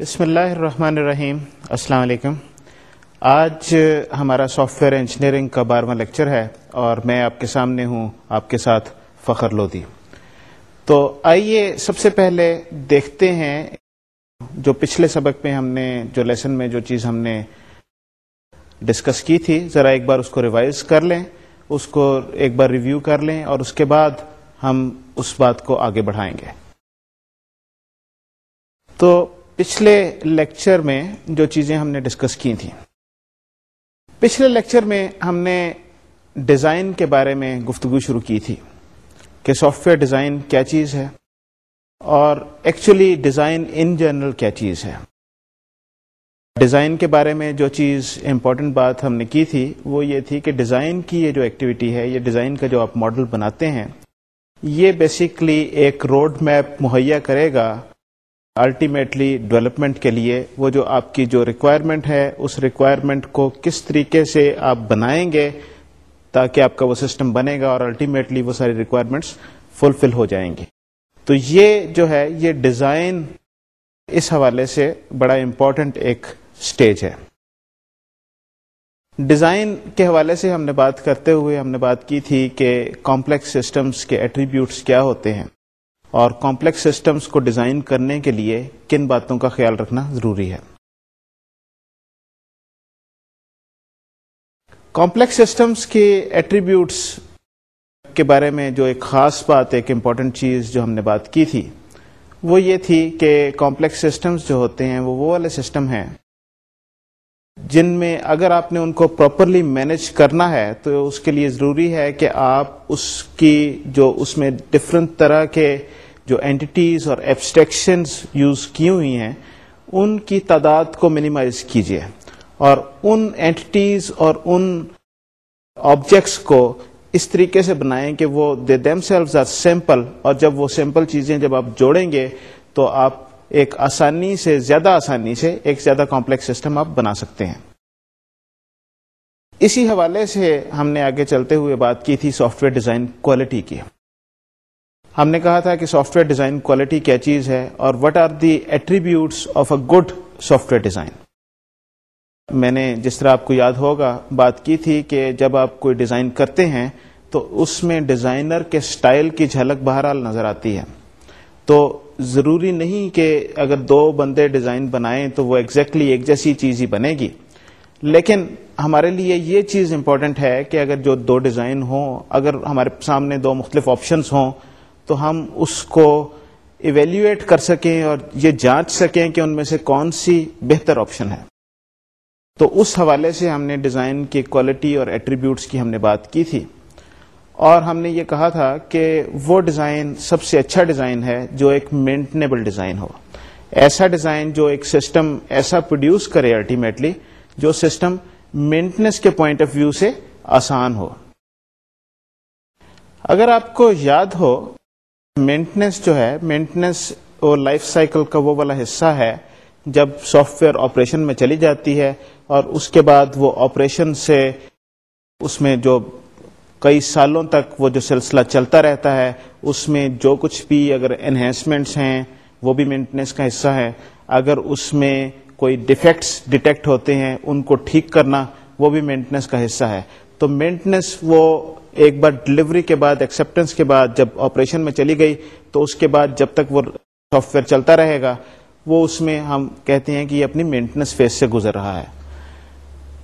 بسم اللہ الرحمن الرحیم۔ السلام علیکم۔ آج ہمارا سافٹ ویئر انجینئرنگ کا بارہواں لیکچر ہے اور میں آپ کے سامنے ہوں، آپ کے ساتھ فخر لودھی۔ تو آئیے سب سے پہلے دیکھتے ہیں جو پچھلے سبق میں ہم نے، جو لیسن میں جو چیز ہم نے ڈسکس کی تھی، ذرا ایک بار اس کو ریوائز کر لیں، اس کو ایک بار ریویو کر لیں اور اس کے بعد ہم اس بات کو آگے بڑھائیں گے۔ تو پچھلے لیکچر میں جو چیزیں ہم نے ڈسکس کی تھیں، پچھلے لیکچر میں ہم نے ڈیزائن کے بارے میں گفتگو شروع کی تھی کہ سافٹ ویئر ڈیزائن کیا چیز ہے اور ایکچولی ڈیزائن ان جنرل کیا چیز ہے۔ ڈیزائن کے بارے میں جو چیز امپورٹنٹ بات ہم نے کی تھی وہ یہ تھی کہ ڈیزائن کی یہ جو ایکٹیویٹی ہے، یہ ڈیزائن کا جو آپ ماڈل بناتے ہیں، یہ بیسکلی ایک روڈ میپ مہیا کرے گا الٹیمیٹلی ڈیولپمنٹ کے لیے وہ جو آپ کی جو ریکوائرمنٹ ہے، اس ریکوائرمنٹ کو کس طریقے سے آپ بنائیں گے تاکہ آپ کا وہ سسٹم بنے گا اور الٹیمیٹلی وہ ساری ریکوائرمنٹس فلفل ہو جائیں گی تو یہ جو ہے، یہ ڈیزائن اس حوالے سے بڑا امپورٹنٹ ایک سٹیج ہے۔ ڈیزائن کے حوالے سے ہم نے بات کرتے ہوئے ہم نے بات کی تھی کہ کمپلیکس سسٹمز کے ایٹریبیوٹس کیا ہوتے ہیں۔ اور کمپلیکس سسٹمز کو ڈیزائن کرنے کے لیے کن باتوں کا خیال رکھنا ضروری ہے۔ کمپلیکس سسٹمز کے ایٹریبیوٹس کے بارے میں جو ایک خاص بات، ایک امپورٹنٹ چیز جو ہم نے بات کی تھی، وہ یہ تھی کہ کمپلیکس سسٹمز جو ہوتے ہیں، وہ وہ والے سسٹم ہیں جن میں اگر آپ نے ان کو پراپرلی مینج کرنا ہے، تو اس کے لیے ضروری ہے کہ آپ اس کی، جو اس میں ڈفرنٹ طرح کے جو اینٹیز اور ایبسٹریکشنز یوز کی ہوئی ہیں، ان کی تعداد کو منیمائز کیجیے اور ان اینٹیز اور ان آبجیکٹس کو اس طریقے سے بنائیں کہ وہ دے دیم سیلوز آر سمپل اور جب وہ سمپل چیزیں جب آپ جوڑیں گے تو آپ ایک آسانی سے زیادہ آسانی سے ایک زیادہ کمپلیکس سسٹم آپ بنا سکتے ہیں۔ اسی حوالے سے ہم نے آگے چلتے ہوئے بات کی تھی سافٹ ویئر ڈیزائن کوالٹی کی۔ ہم نے کہا تھا کہ سافٹ ویئر ڈیزائن کوالٹی کیا چیز ہے اور what are the attributes of a good software design میں نے جس طرح آپ کو یاد ہوگا بات کی تھی کہ جب آپ کوئی ڈیزائن کرتے ہیں تو اس میں ڈیزائنر کے سٹائل کی جھلک بہرحال نظر آتی ہے۔ تو ضروری نہیں کہ اگر دو بندے ڈیزائن بنائیں تو وہ ایگزیکٹلی ایک جیسی چیز ہی بنے گی۔ لیکن ہمارے لیے یہ چیز امپورٹنٹ ہے کہ اگر جو دو ڈیزائن ہوں، اگر ہمارے سامنے دو مختلف آپشنس ہوں تو ہم اس کو ایویلیویٹ کر سکیں اور یہ جانچ سکیں کہ ان میں سے کون سی بہتر آپشن ہے۔ تو اس حوالے سے ہم نے ڈیزائن کی کوالٹی اور ایٹریبیوٹس کی ہم نے بات کی تھی۔ اور ہم نے یہ کہا تھا کہ وہ ڈیزائن سب سے اچھا ڈیزائن ہے جو ایک مینٹنیبل ڈیزائن ہو۔ ایسا ڈیزائن جو ایک سسٹم ایسا پروڈیوس کرے الٹیمیٹلی جو سسٹم مینٹنس کے پوائنٹ آف ویو سے آسان ہو۔ اگر آپ کو یاد ہو مینٹنس جو ہے مینٹنس وہ لائف سائیکل کا وہ والا حصہ ہے جب سافٹ ویئر آپریشن میں چلی جاتی ہے اور اس کے بعد وہ آپریشن سے اس میں جو کئی سالوں تک وہ جو سلسلہ چلتا رہتا ہے، اس میں جو کچھ بھی اگر انہینسمنٹس ہیں، وہ بھی مینٹنس کا حصہ ہے۔ اگر اس میں کوئی ڈیفیکٹس ڈیٹیکٹ ہوتے ہیں، ان کو ٹھیک کرنا وہ بھی مینٹنس کا حصہ ہے۔ تو مینٹنس وہ ایک بار ڈلیوری کے بعد ایکسپٹینس کے بعد جب آپریشن میں چلی گئی، تو اس کے بعد جب تک وہ سافٹ ویئر چلتا رہے گا، وہ اس میں ہم کہتے ہیں کہ یہ اپنی مینٹنس فیز سے گزر رہا ہے۔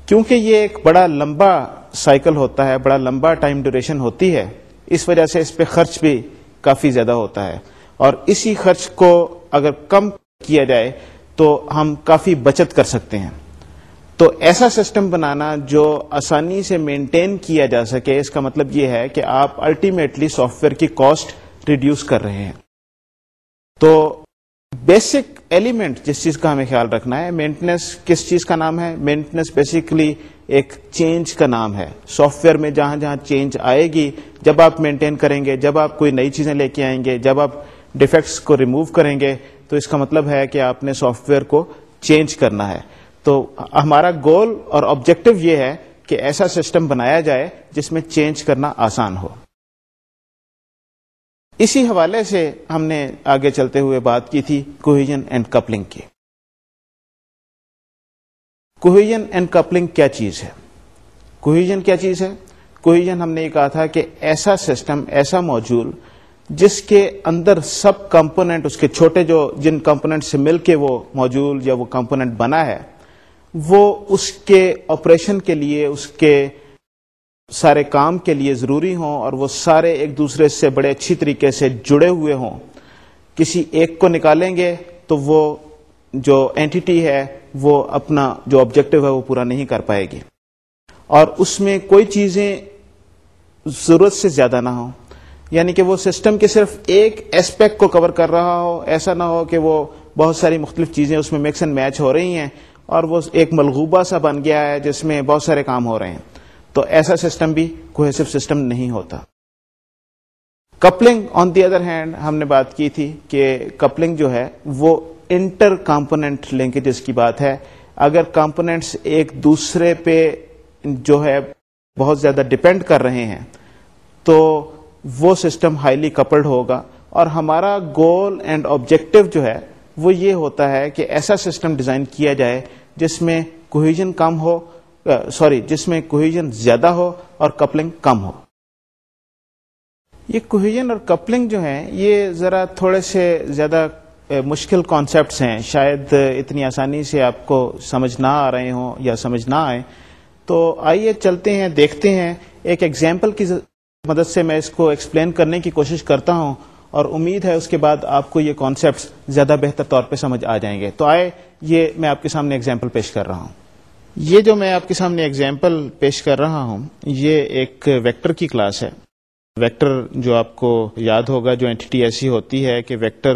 کیونکہ یہ ایک بڑا لمبا سائیکل ہوتا ہے، بڑا لمبا ٹائم ڈیوریشن ہوتی ہے، اس وجہ سے اس پہ خرچ بھی کافی زیادہ ہوتا ہے۔ اور اسی خرچ کو اگر کم کیا جائے، تو ہم کافی بچت کر سکتے ہیں۔ تو ایسا سسٹم بنانا جو آسانی سے مینٹین کیا جا سکے، اس کا مطلب یہ ہے کہ آپ الٹیمیٹلی سافٹ ویئر کی کاسٹ ریڈیوس کر رہے ہیں۔ تو بیسک ایلیمنٹ جس چیز کا ہمیں خیال رکھنا ہے مینٹنس کس چیز کا نام ہے؟ مینٹنس بیسکلی ایک چینج کا نام ہے۔ سافٹ ویئر میں جہاں جہاں چینج آئے گی، جب آپ مینٹین کریں گے، جب آپ کوئی نئی چیزیں لے کے آئیں گے، جب آپ ڈیفیکٹس کو ریموو کریں گے، تو اس کا مطلب ہے کہ آپ نے سافٹ ویئر کو چینج کرنا ہے۔ تو ہمارا گول اور آبجیکٹو یہ ہے کہ ایسا سسٹم بنایا جائے جس میں چینج کرنا آسان ہو۔ اسی حوالے سے ہم نے آگے چلتے ہوئے بات کی تھی کوہیجن اینڈ کپلنگ کی۔ کوہیجن اینڈ کپلنگ کیا چیز ہے؟ کوہیجن کیا چیز ہے؟ کوہیجن ہم نے یہ کہا تھا کہ ایسا سسٹم ایسا موجود جس کے اندر سب کمپوننٹ اس کے چھوٹے جو جن کمپوننٹ سے مل کے وہ موجود یا وہ کمپوننٹ بنا ہے وہ اس کے آپریشن کے لیے، اس کے سارے کام کے لیے ضروری ہوں اور وہ سارے ایک دوسرے سے بڑے اچھی طریقے سے جڑے ہوئے ہوں۔ کسی ایک کو نکالیں گے تو وہ جو اینٹی ہے، وہ اپنا جو آبجیکٹو ہے وہ پورا نہیں کر پائے گی۔ اور اس میں کوئی چیزیں ضرورت سے زیادہ نہ ہوں۔ یعنی کہ وہ سسٹم کے صرف ایک ایسپیکٹ کو کور کر رہا ہو، ایسا نہ ہو کہ وہ بہت ساری مختلف چیزیں اس میں مکس اینڈ میچ ہو رہی ہیں۔ اور وہ ایک ملغوبہ سا بن گیا ہے جس میں بہت سارے کام ہو رہے ہیں۔ تو ایسا سسٹم بھی کوہیسو سسٹم نہیں ہوتا۔ Coupling on the other hand ہم نے بات کی تھی کہ کپلنگ جو ہے وہ انٹر کمپونیٹ لنکیجز کی بات ہے۔ اگر کمپونیٹس ایک دوسرے پہ جو ہے بہت زیادہ ڈپینڈ کر رہے ہیں، تو وہ سسٹم ہائیلی کپلڈ ہوگا۔ اور ہمارا گول اینڈ آبجیکٹو جو ہے وہ یہ ہوتا ہے کہ ایسا سسٹم ڈیزائن کیا جائے جس میں کوہیجن کم ہو سوری جس میں کوہیجن زیادہ ہو اور کپلنگ کم ہو۔ یہ کوہیجن اور کپلنگ جو ہے یہ ذرا تھوڑے سے زیادہ مشکل کانسیپٹس ہیں۔ شاید اتنی آسانی سے آپ کو سمجھ نہ آ رہے ہوں یا سمجھ نہ آئے تو آئیے چلتے ہیں، دیکھتے ہیں۔ ایک ایگزامپل کی مدد سے میں اس کو ایکسپلین کرنے کی کوشش کرتا ہوں۔ اور امید ہے اس کے بعد آپ کو یہ کانسیپٹس زیادہ بہتر طور پہ سمجھ آ جائیں گے۔ تو آئے، یہ میں آپ کے سامنے ایگزامپل پیش کر رہا ہوں۔ یہ جو میں آپ کے سامنے ایگزامپل پیش کر رہا ہوں، یہ ایک ویکٹر کی کلاس ہے۔ ویکٹر جو آپ کو یاد ہوگا، جو اینٹی ایسی ہوتی ہے کہ ویکٹر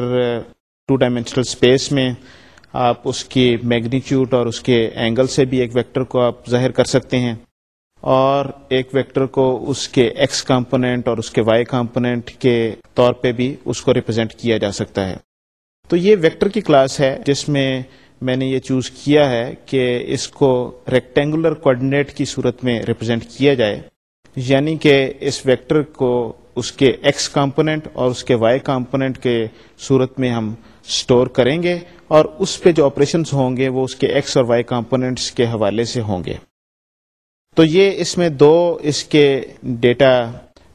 ٹو ڈائمینشنل اسپیس میں آپ اس کی میگنیچیوڈ اور اس کے اینگل سے بھی ایک ویکٹر کو آپ ظاہر کر سکتے ہیں۔ اور ایک ویکٹر کو اس کے ایکس کمپوننٹ اور اس کے وائی کمپوننٹ کے طور پہ بھی اس کو ریپرزینٹ کیا جا سکتا ہے۔ تو یہ ویکٹر کی کلاس ہے جس میں میں نے یہ چوز کیا ہے کہ اس کو ریکٹینگولر کوآڈینیٹ کی صورت میں ریپرزینٹ کیا جائے۔ یعنی کہ اس ویکٹر کو اس کے ایکس کمپوننٹ اور اس کے وائی کمپوننٹ کے صورت میں ہم اسٹور کریں گے اور اس پہ جو آپریشنس ہوں گے وہ اس کے ایکس اور وائی کمپوننٹس کے حوالے سے ہوں گے۔ تو یہ اس میں دو اس کے ڈیٹا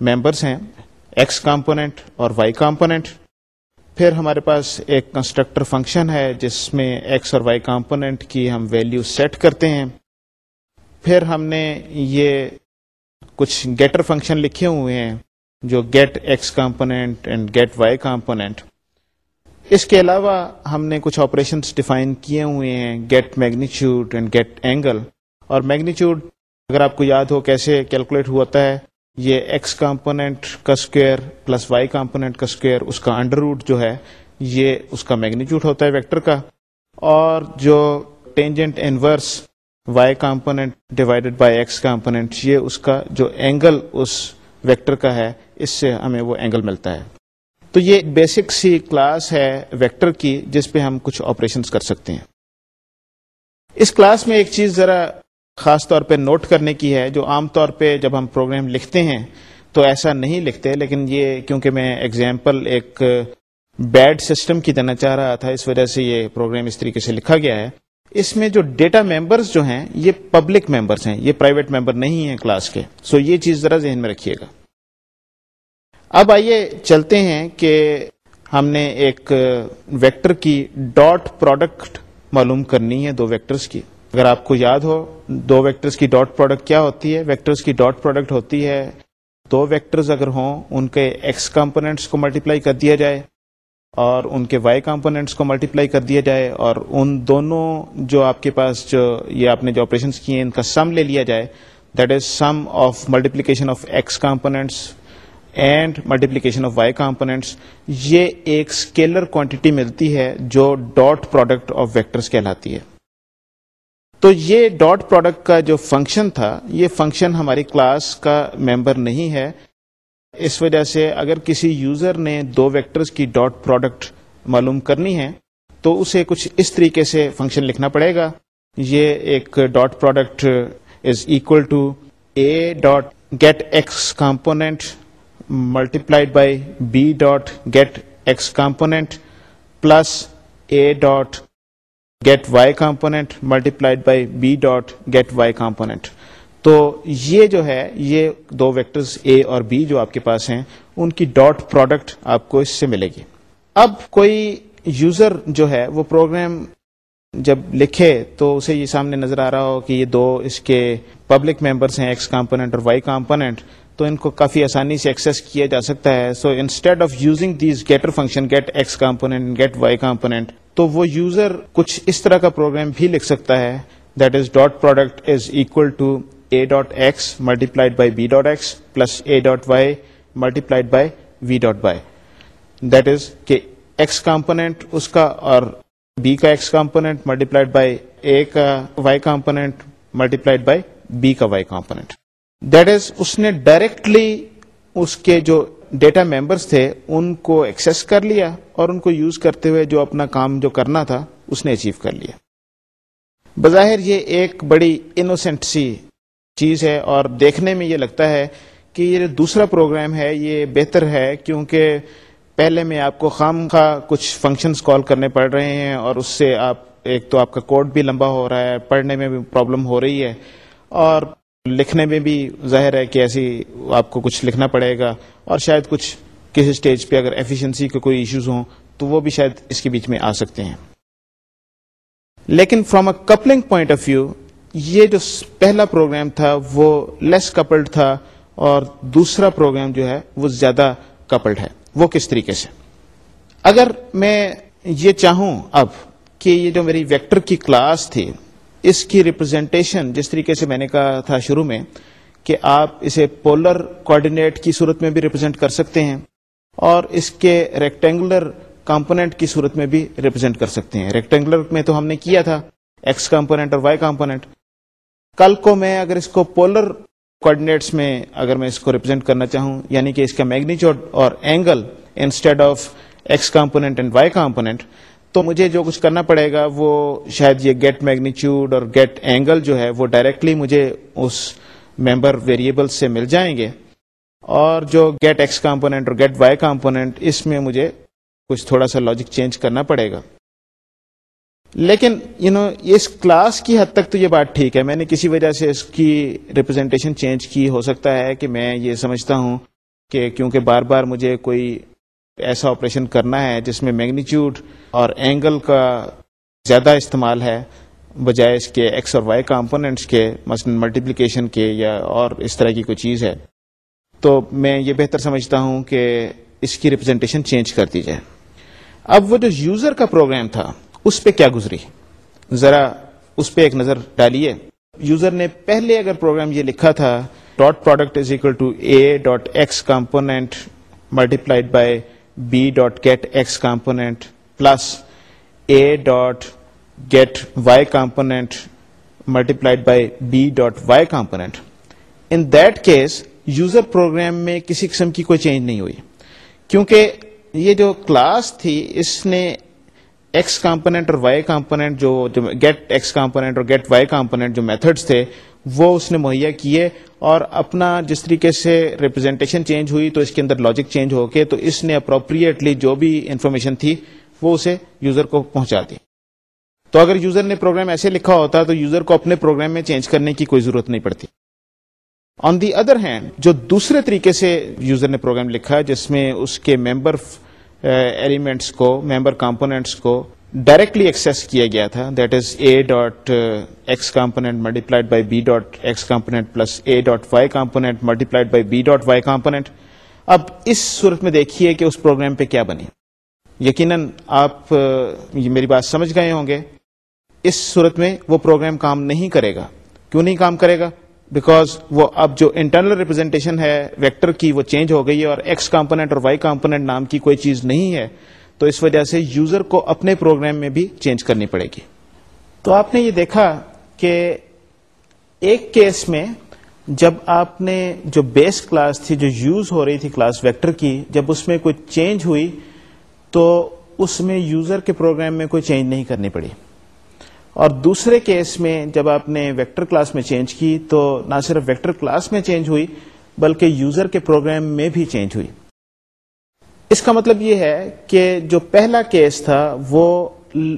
ممبرس ہیں ایکس کمپوننٹ اور وائی کمپوننٹ۔ پھر ہمارے پاس ایک کنسٹرکٹر فنکشن ہے، جس میں ایکس اور وائی کمپوننٹ کی ہم ویلیو سیٹ کرتے ہیں۔ پھر ہم نے یہ کچھ گیٹر فنکشن لکھے ہوئے ہیں، جو get X component and get Y component. اس کے علاوہ ہم نے کچھ آپریشنس ڈیفائن کیے ہوئے ہیں، get magnitude and get angle اور میگنیچیوڈ اگر آپ کو یاد ہو کیسے کیلکولیٹ ہوتا ہے، یہ ایکس کمپوننٹ کا اسکوئر پلس وائی کمپوننٹ کا اسکوئر اس کا انڈر روٹ جو ہے، یہ اس کا میگنیچیوڈ ہوتا ہے ویکٹر کا۔ اور جو tangent inverse Y component divided by X component, یہ اس کا جو اینگل اس ویکٹر کا ہے، اس سے ہمیں وہ اینگل ملتا ہے۔ تو یہ بیسک سی کلاس ہے ویکٹر کی، جس پہ ہم کچھ آپریشن کر سکتے ہیں۔ اس کلاس میں ایک چیز ذرا خاص طور پہ نوٹ کرنے کی ہے، جو عام طور پہ جب ہم پروگرام لکھتے ہیں، تو ایسا نہیں لکھتے، لیکن یہ کیونکہ میں ایگزامپل ایک بیڈ سسٹم کی دینا چاہ رہا تھا، اس وجہ سے یہ پروگرام اس طریقے سے لکھا گیا ہے۔ اس میں جو ڈیٹا ممبرس جو ہیں، یہ پبلک ممبرس ہیں، یہ پرائیویٹ ممبر نہیں ہیں کلاس کے۔ سو so یہ چیز ذرا ذہن میں رکھیے گا۔ اب آئیے چلتے ہیں کہ ہم نے ایک ویکٹر کی ڈاٹ پروڈکٹ معلوم کرنی ہے، دو ویکٹرز کی۔ اگر آپ کو یاد ہو، دو ویکٹرز کی ڈاٹ پروڈکٹ کیا ہوتی ہے؟ ویکٹرز کی ڈاٹ پروڈکٹ ہوتی ہے، دو ویکٹرز اگر ہوں، ان کے ایکس کمپوننٹس کو ملٹیپلائی کر دیا جائے اور ان کے وائی کمپوننٹس کو ملٹیپلائی کر دیا جائے اور ان دونوں جو آپ کے پاس جو یہ آپ نے جو آپریشن کیے ہیں، ان کا سم لے لیا جائے، that is sum of multiplication of X components and multiplication of Y components. یہ ایک اسکیلر کوانٹٹی ملتی ہے جو ڈاٹ پروڈکٹ آف ویکٹرس کہلاتی ہے۔ تو یہ ڈاٹ پروڈکٹ کا جو فنکشن تھا، یہ فنکشن ہماری کلاس کا ممبر نہیں ہے۔ اس وجہ سے اگر کسی یوزر نے دو ویکٹرز کی ڈاٹ پروڈکٹ معلوم کرنی ہے، تو اسے کچھ اس طریقے سے فنکشن لکھنا پڑے گا۔ یہ ایک dot product is equal to A dot get X component multiplied by B dot get X component plus A dot get Y component multiplied by B dot get Y component تو یہ جو ہے، یہ دو ویکٹرز اے اور be جو آپ کے پاس ہیں، ان کی ڈاٹ پروڈکٹ آپ کو اس سے ملے گی۔ اب کوئی یوزر جو ہے، وہ پروگرام جب لکھے تو اسے یہ سامنے نظر آ رہا ہو کہ یہ دو اس کے پبلک ممبرس ہیں ایکس کمپونیٹ اور وائی کمپونیٹ تو ان کو کافی آسانی سے ایکسس کیا جا سکتا ہے. So instead of using these getter function get X component get Y component تو وہ یوزر کچھ اس طرح کا پروگرام بھی لکھ سکتا ہے. That is dot product is equal to A dot X multiplied by B dot X plus A dot Y multiplied by V dot Y that is کہ ایکس کمپونیٹ اس کا اور بی کا X component multiplied by A کا Y component multiplied by B کا Y component that is اس نے directly اس کے جو ڈیٹا ممبرس تھے ان کو ایکسس کر لیا اور ان کو یوز کرتے ہوئے جو اپنا کام جو کرنا تھا اس نے اچیو کر لیا۔ بظاہر یہ ایک بڑی انوسینٹ سی چیز ہے اور دیکھنے میں یہ لگتا ہے کہ یہ دوسرا پروگرام ہے یہ بہتر ہے کیونکہ پہلے میں آپ کو خام خواہ کچھ فنکشنز کال کرنے پڑ رہے ہیں اور اس سے آپ ایک تو آپ کا کوڈ بھی لمبا ہو رہا ہے، پڑھنے میں بھی پرابلم ہو رہی ہے اور لکھنے میں بھی ظاہر ہے کہ ایسی آپ کو کچھ لکھنا پڑے گا اور شاید کچھ کسی اسٹیج پہ اگر ایفیشنسی کے کوئی ایشوز ہوں تو وہ بھی شاید اس کے بیچ میں آ سکتے ہیں۔ لیکن from a coupling point of view یہ جو پہلا پروگرام تھا وہ لیس کپلڈ تھا اور دوسرا پروگرام جو ہے وہ زیادہ کپلڈ ہے۔ وہ کس طریقے سے؟ اگر میں یہ چاہوں اب کہ یہ جو میری ویکٹر کی کلاس تھی اس کی ریپرزینٹیشن جس طریقے سے میں نے کہا تھا شروع میں کہ آپ اسے پولر کوآڈینیٹ کی صورت میں بھی ریپرزینٹ کر سکتے ہیں اور اس کے ریکٹینگولر کمپونیٹ کی صورت میں بھی ریپرزینٹ کر سکتے ہیں۔ ریکٹینگولر میں تو ہم نے کیا تھا۔ ایکس کمپونیٹ اور وائی کمپونیٹ کل کو میں اگر اس کو پولر کوآڈینیٹس میں اگر میں اس کو ریپرزینٹ کرنا چاہوں یعنی کہ اس کا میگنیچیوڈ اور angle instead of X component and Y component تو مجھے جو کچھ کرنا پڑے گا وہ شاید یہ گیٹ میگنیچیوڈ اور گیٹ اینگل جو ہے وہ ڈائریکٹلی مجھے اس ممبر ویریبل سے مل جائیں گے اور جو گیٹ ایکس کمپونیٹ اور گیٹ وائی کمپونیٹ اس میں مجھے کچھ تھوڑا سا لاجک چینج کرنا پڑے گا۔ لیکن یو نو اس کلاس کی حد تک تو یہ بات ٹھیک ہے۔ میں نے کسی وجہ سے اس کی ریپرزینٹیشن چینج کی، ہو سکتا ہے کہ میں یہ سمجھتا ہوں کہ کیونکہ بار بار مجھے کوئی ایسا آپریشن کرنا ہے جس میں میگنیچیوڈ اور اینگل کا زیادہ استعمال ہے، بجائے اس کے ایکس اور وائی کمپوننٹس کے، مثلا ملٹیپلیکیشن کے یا اور اس طرح کی کوئی چیز ہے۔ تو میں یہ بہتر سمجھتا ہوں کہ اس کی ریپرزینٹیشن چینج کر دی جائے۔ اب وہ جو یوزر کا پروگرام تھا، اس پہ کیا گزری؟ ذرا اس پہ ایک نظر ڈالیے۔ یوزر نے پہلے اگر پروگرام یہ لکھا تھا dot product is equal to A dot X component multiplied by B dot get X component plus A dot get Y component multiplied by B dot Y component in that case user program میں کسی قسم کی کوئی change نہیں ہوئی. کیونکہ یہ جو کلاس تھی، اس نے ایکس کمپونیٹ اور وائی کمپونیٹ جو گیٹ ایکس کمپونیٹ اور گیٹ وائی کمپونیٹ جو میتھڈس تھے وہ اس نے مہیا کیے اور اپنا جس طریقے سے ریپرزینٹیشن چینج ہوئی تو اس کے اندر لاجک چینج ہو کے تو اس نے اپروپریٹلی جو بھی انفارمیشن تھی وہ اسے یوزر کو پہنچا دی۔ تو اگر یوزر نے پروگرام ایسے لکھا ہوتا تو یوزر کو اپنے پروگرام میں چینج کرنے کی کوئی ضرورت نہیں پڑتی۔ آن دی ادر ہینڈ جو دوسرے طریقے سے یوزر نے پروگرام لکھا جس میں اس کے ممبر ایلیمنٹس uh, کو ممبر کمپونیٹس کو ڈائریکٹلی ایکسس کیا گیا تھا that is A dot X component multiplied by B dot X component plus A dot Y component multiplied by B dot Y component اب اس صورت میں دیکھیے کہ اس پروگرام پہ کیا بنی۔ یقیناً آپ uh, یہ میری بات سمجھ گئے ہوں گے۔ اس صورت میں وہ پروگرام کام نہیں کرے گا۔ کیوں نہیں کام کرے گا؟ بیکاز وہ اب جو انٹرنل ریپرزینٹیشن ہے ویکٹر کی وہ چینج ہو گئی ہے اور ایکس کمپونیٹ اور وائی کمپونیٹ نام کی کوئی چیز نہیں ہے۔ تو اس وجہ سے یوزر کو اپنے پروگرام میں بھی چینج کرنی پڑے گی۔ تو آپ نے یہ دیکھا کہ ایک کیس میں جب آپ نے جو بیس کلاس تھی، جو یوز ہو رہی تھی کلاس ویکٹر کی، جب اس میں کوئی چینج ہوئی تو اس میں یوزر کے پروگرام میں کوئی چینج نہیں کرنی پڑی۔ اور دوسرے کیس میں جب آپ نے ویکٹر کلاس میں چینج کی تو نہ صرف ویکٹر کلاس میں چینج ہوئی بلکہ یوزر کے پروگرام میں بھی چینج ہوئی۔ اس کا مطلب یہ ہے کہ جو پہلا کیس تھا وہ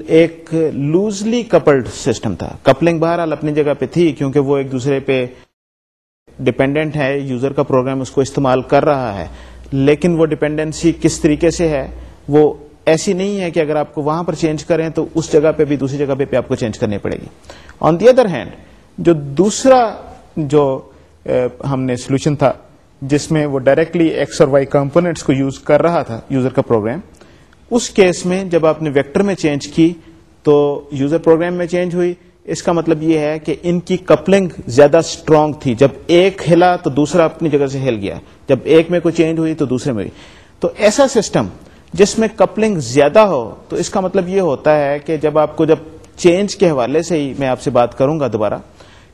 ایک لوزلی کپلڈ سسٹم تھا۔ کپلنگ بہرحال اپنی جگہ پہ تھی کیونکہ وہ ایک دوسرے پہ ڈپینڈنٹ ہے یوزر کا پروگرام اس کو استعمال کر رہا ہے۔ لیکن وہ ڈپینڈنسی کس طریقے سے ہے؟ وہ ایسی نہیں ہے کہ اگر آپ کو وہاں پر چینج کریں تو اس جگہ پہ بھی دوسری جگہ پہ آپ کو چینج کرنی پڑے گی۔ آن دی ادر ہینڈ جو دوسرا جو ہم نے سولوشن تھا جس میں وہ ڈائریکٹلی ایکس اور وائی کمپونیٹس کو یوز کر رہا تھا یوزر کا پروگرام اس کیس میں جب آپ نے ویکٹر میں چینج کی تو یوزر پروگرام میں چینج ہوئی۔ اس کا مطلب یہ ہے کہ ان کی کپلنگ زیادہ اسٹرانگ تھی۔ جب ایک ہلا تو دوسرا اپنی جگہ سے ہل گیا۔ جب ایک میں کوئی چینج ہوئی تو دوسرے میں ہوئی۔ تو ایسا سسٹم جس میں کپلنگ زیادہ ہو، تو اس کا مطلب یہ ہوتا ہے کہ جب آپ کو جب چینج کے حوالے سے ہی میں آپ سے بات کروں گا دوبارہ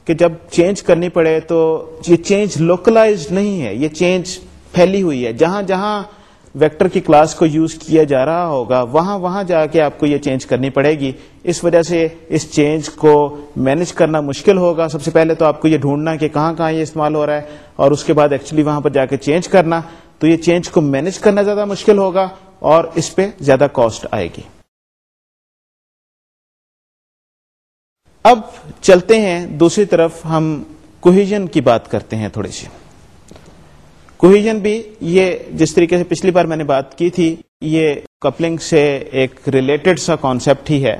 کہ جب چینج کرنی پڑے تو یہ چینج لوکلائز نہیں ہے، یہ چینج پھیلی ہوئی ہے۔ جہاں جہاں ویکٹر کی کلاس کو یوز کیا جا رہا ہوگا، وہاں وہاں جا کے آپ کو یہ چینج کرنی پڑے گی۔ اس وجہ سے اس چینج کو مینج کرنا مشکل ہوگا۔ سب سے پہلے تو آپ کو یہ ڈھونڈنا کہ کہاں کہاں یہ استعمال ہو رہا ہے، اور اس کے بعد ایکچولی وہاں پر جا کے چینج کرنا۔ تو یہ چینج کو مینج کرنا زیادہ مشکل ہوگا اور اس پہ زیادہ کاسٹ آئے گی۔ اب چلتے ہیں، دوسری طرف ہم کوہیجن کی بات کرتے ہیں تھوڑی سی۔ کوہیجن بھی یہ جس طریقے سے پچھلی بار میں نے بات کی تھی، یہ کپلنگ سے ایک ریلیٹڈ سا کانسیپٹ ہی ہے۔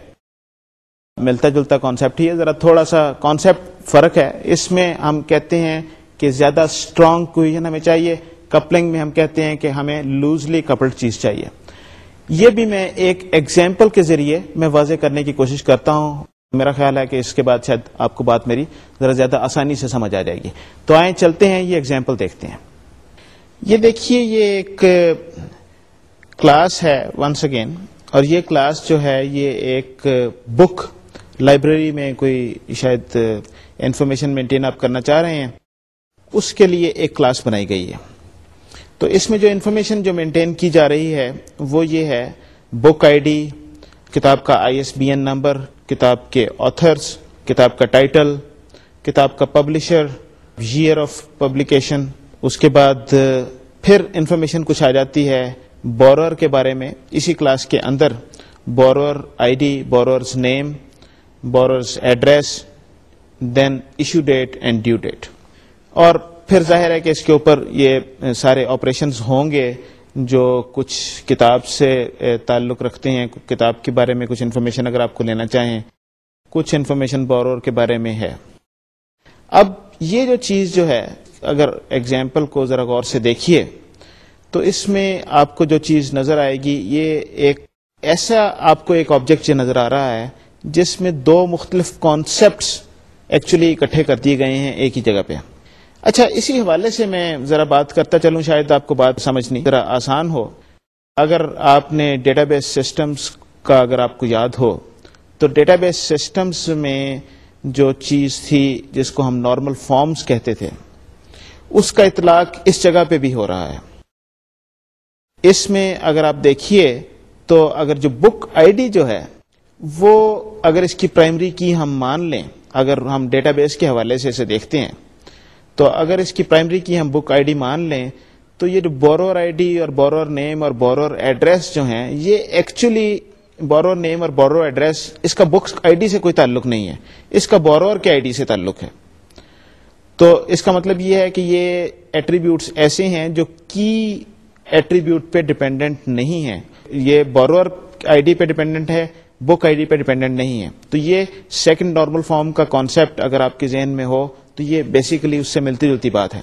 ملتا جلتا کانسیپٹ ہی ہے۔ ذرا تھوڑا سا کانسیپٹ فرق ہے۔ اس میں ہم کہتے ہیں کہ زیادہ اسٹرانگ کوہیجن ہمیں چاہیے۔ کپلنگ میں ہم کہتے ہیں کہ ہمیں لوزلی کپلڈ چیز چاہیے۔ یہ بھی میں ایک ایگزامپل کے ذریعے میں واضح کرنے کی کوشش کرتا ہوں۔ میرا خیال ہے کہ اس کے بعد شاید آپ کو بات میری ذرا زیادہ آسانی سے سمجھ آ جائے گی۔ تو آئیں چلتے ہیں، یہ ایگزامپل دیکھتے ہیں۔ یہ دیکھیے، یہ ایک کلاس ہے ونس اگین اور یہ کلاس جو ہے، یہ ایک بک لائبریری میں کوئی شاید انفارمیشن مینٹین آپ کرنا چاہ رہے ہیں۔ اس کے لیے ایک کلاس بنائی گئی ہے۔ تو اس میں جو انفارمیشن جو مینٹین کی جا رہی ہے، وہ یہ ہے بک آئی ڈی کتاب کا I S B N number, کتاب کے آتھرس کتاب کا ٹائٹل کتاب کا پبلشر ایئر آف پبلیکیشن اس کے بعد پھر انفارمیشن کچھ آ جاتی ہے بورر کے بارے میں۔ اسی کلاس کے اندر borrower I D borrower's name borrower's address then issue date and due date اور پھر ظاہر ہے کہ اس کے اوپر یہ سارے آپریشنز ہوں گے۔ جو کچھ کتاب سے تعلق رکھتے ہیں، کتاب کے بارے میں کچھ انفارمیشن اگر آپ کو لینا چاہیں، کچھ انفارمیشن بورور کے بارے میں ہے۔ اب یہ جو چیز جو ہے، اگر ایگزامپل کو ذرا غور سے دیکھیے، تو اس میں آپ کو جو چیز نظر آئے گی، یہ ایک ایسا آپ کو ایک آبجیکٹ نظر آ رہا ہے، جس میں دو مختلف کانسیپٹس ایکچولی اکٹھے کر دیے گئے ہیں ایک ہی جگہ پہ۔ اچھا اسی حوالے سے میں ذرا بات کرتا چلوں، شاید آپ کو بات سمجھنی ذرا آسان ہو۔ اگر آپ نے ڈیٹا بیس سسٹمز کا اگر آپ کو یاد ہو، تو ڈیٹا بیس سسٹمز میں جو چیز تھی جس کو ہم نارمل فارمز کہتے تھے، اس کا اطلاق اس جگہ پہ بھی ہو رہا ہے۔ اس میں اگر آپ دیکھیے، تو اگر جو بک آئی ڈی جو ہے، وہ اگر اس کی پرائمری کی ہم مان لیں، اگر ہم ڈیٹا بیس کے حوالے سے اسے دیکھتے ہیں تو اگر اس کی پرائمری کی ہم بک آئی ڈی مان لیں، تو یہ جو بورور آئی ڈی اور بورور نیم اور بورور ایڈریس جو ہیں، یہ ایکچولی بورور نیم اور بورور ایڈریس اس کا بک آئی ڈی سے کوئی تعلق نہیں ہے۔ اس کا بورور کے آئی ڈی سے تعلق ہے۔ تو اس کا مطلب یہ ہے کہ یہ ایٹریبیوٹس ایسے ہیں جو کی ایٹریبیوٹ پہ ڈپینڈنٹ نہیں ہے یہ بورور آئی ڈی پہ ڈپینڈنٹ ہے بک آئی ڈی پہ ڈپینڈنٹ نہیں ہے۔ تو یہ سیکنڈ نارمل فارم کا کانسیپٹ اگر آپ کے ذہن میں ہو تو یہ بیسیکلی اس سے ملتی جلتی بات ہے۔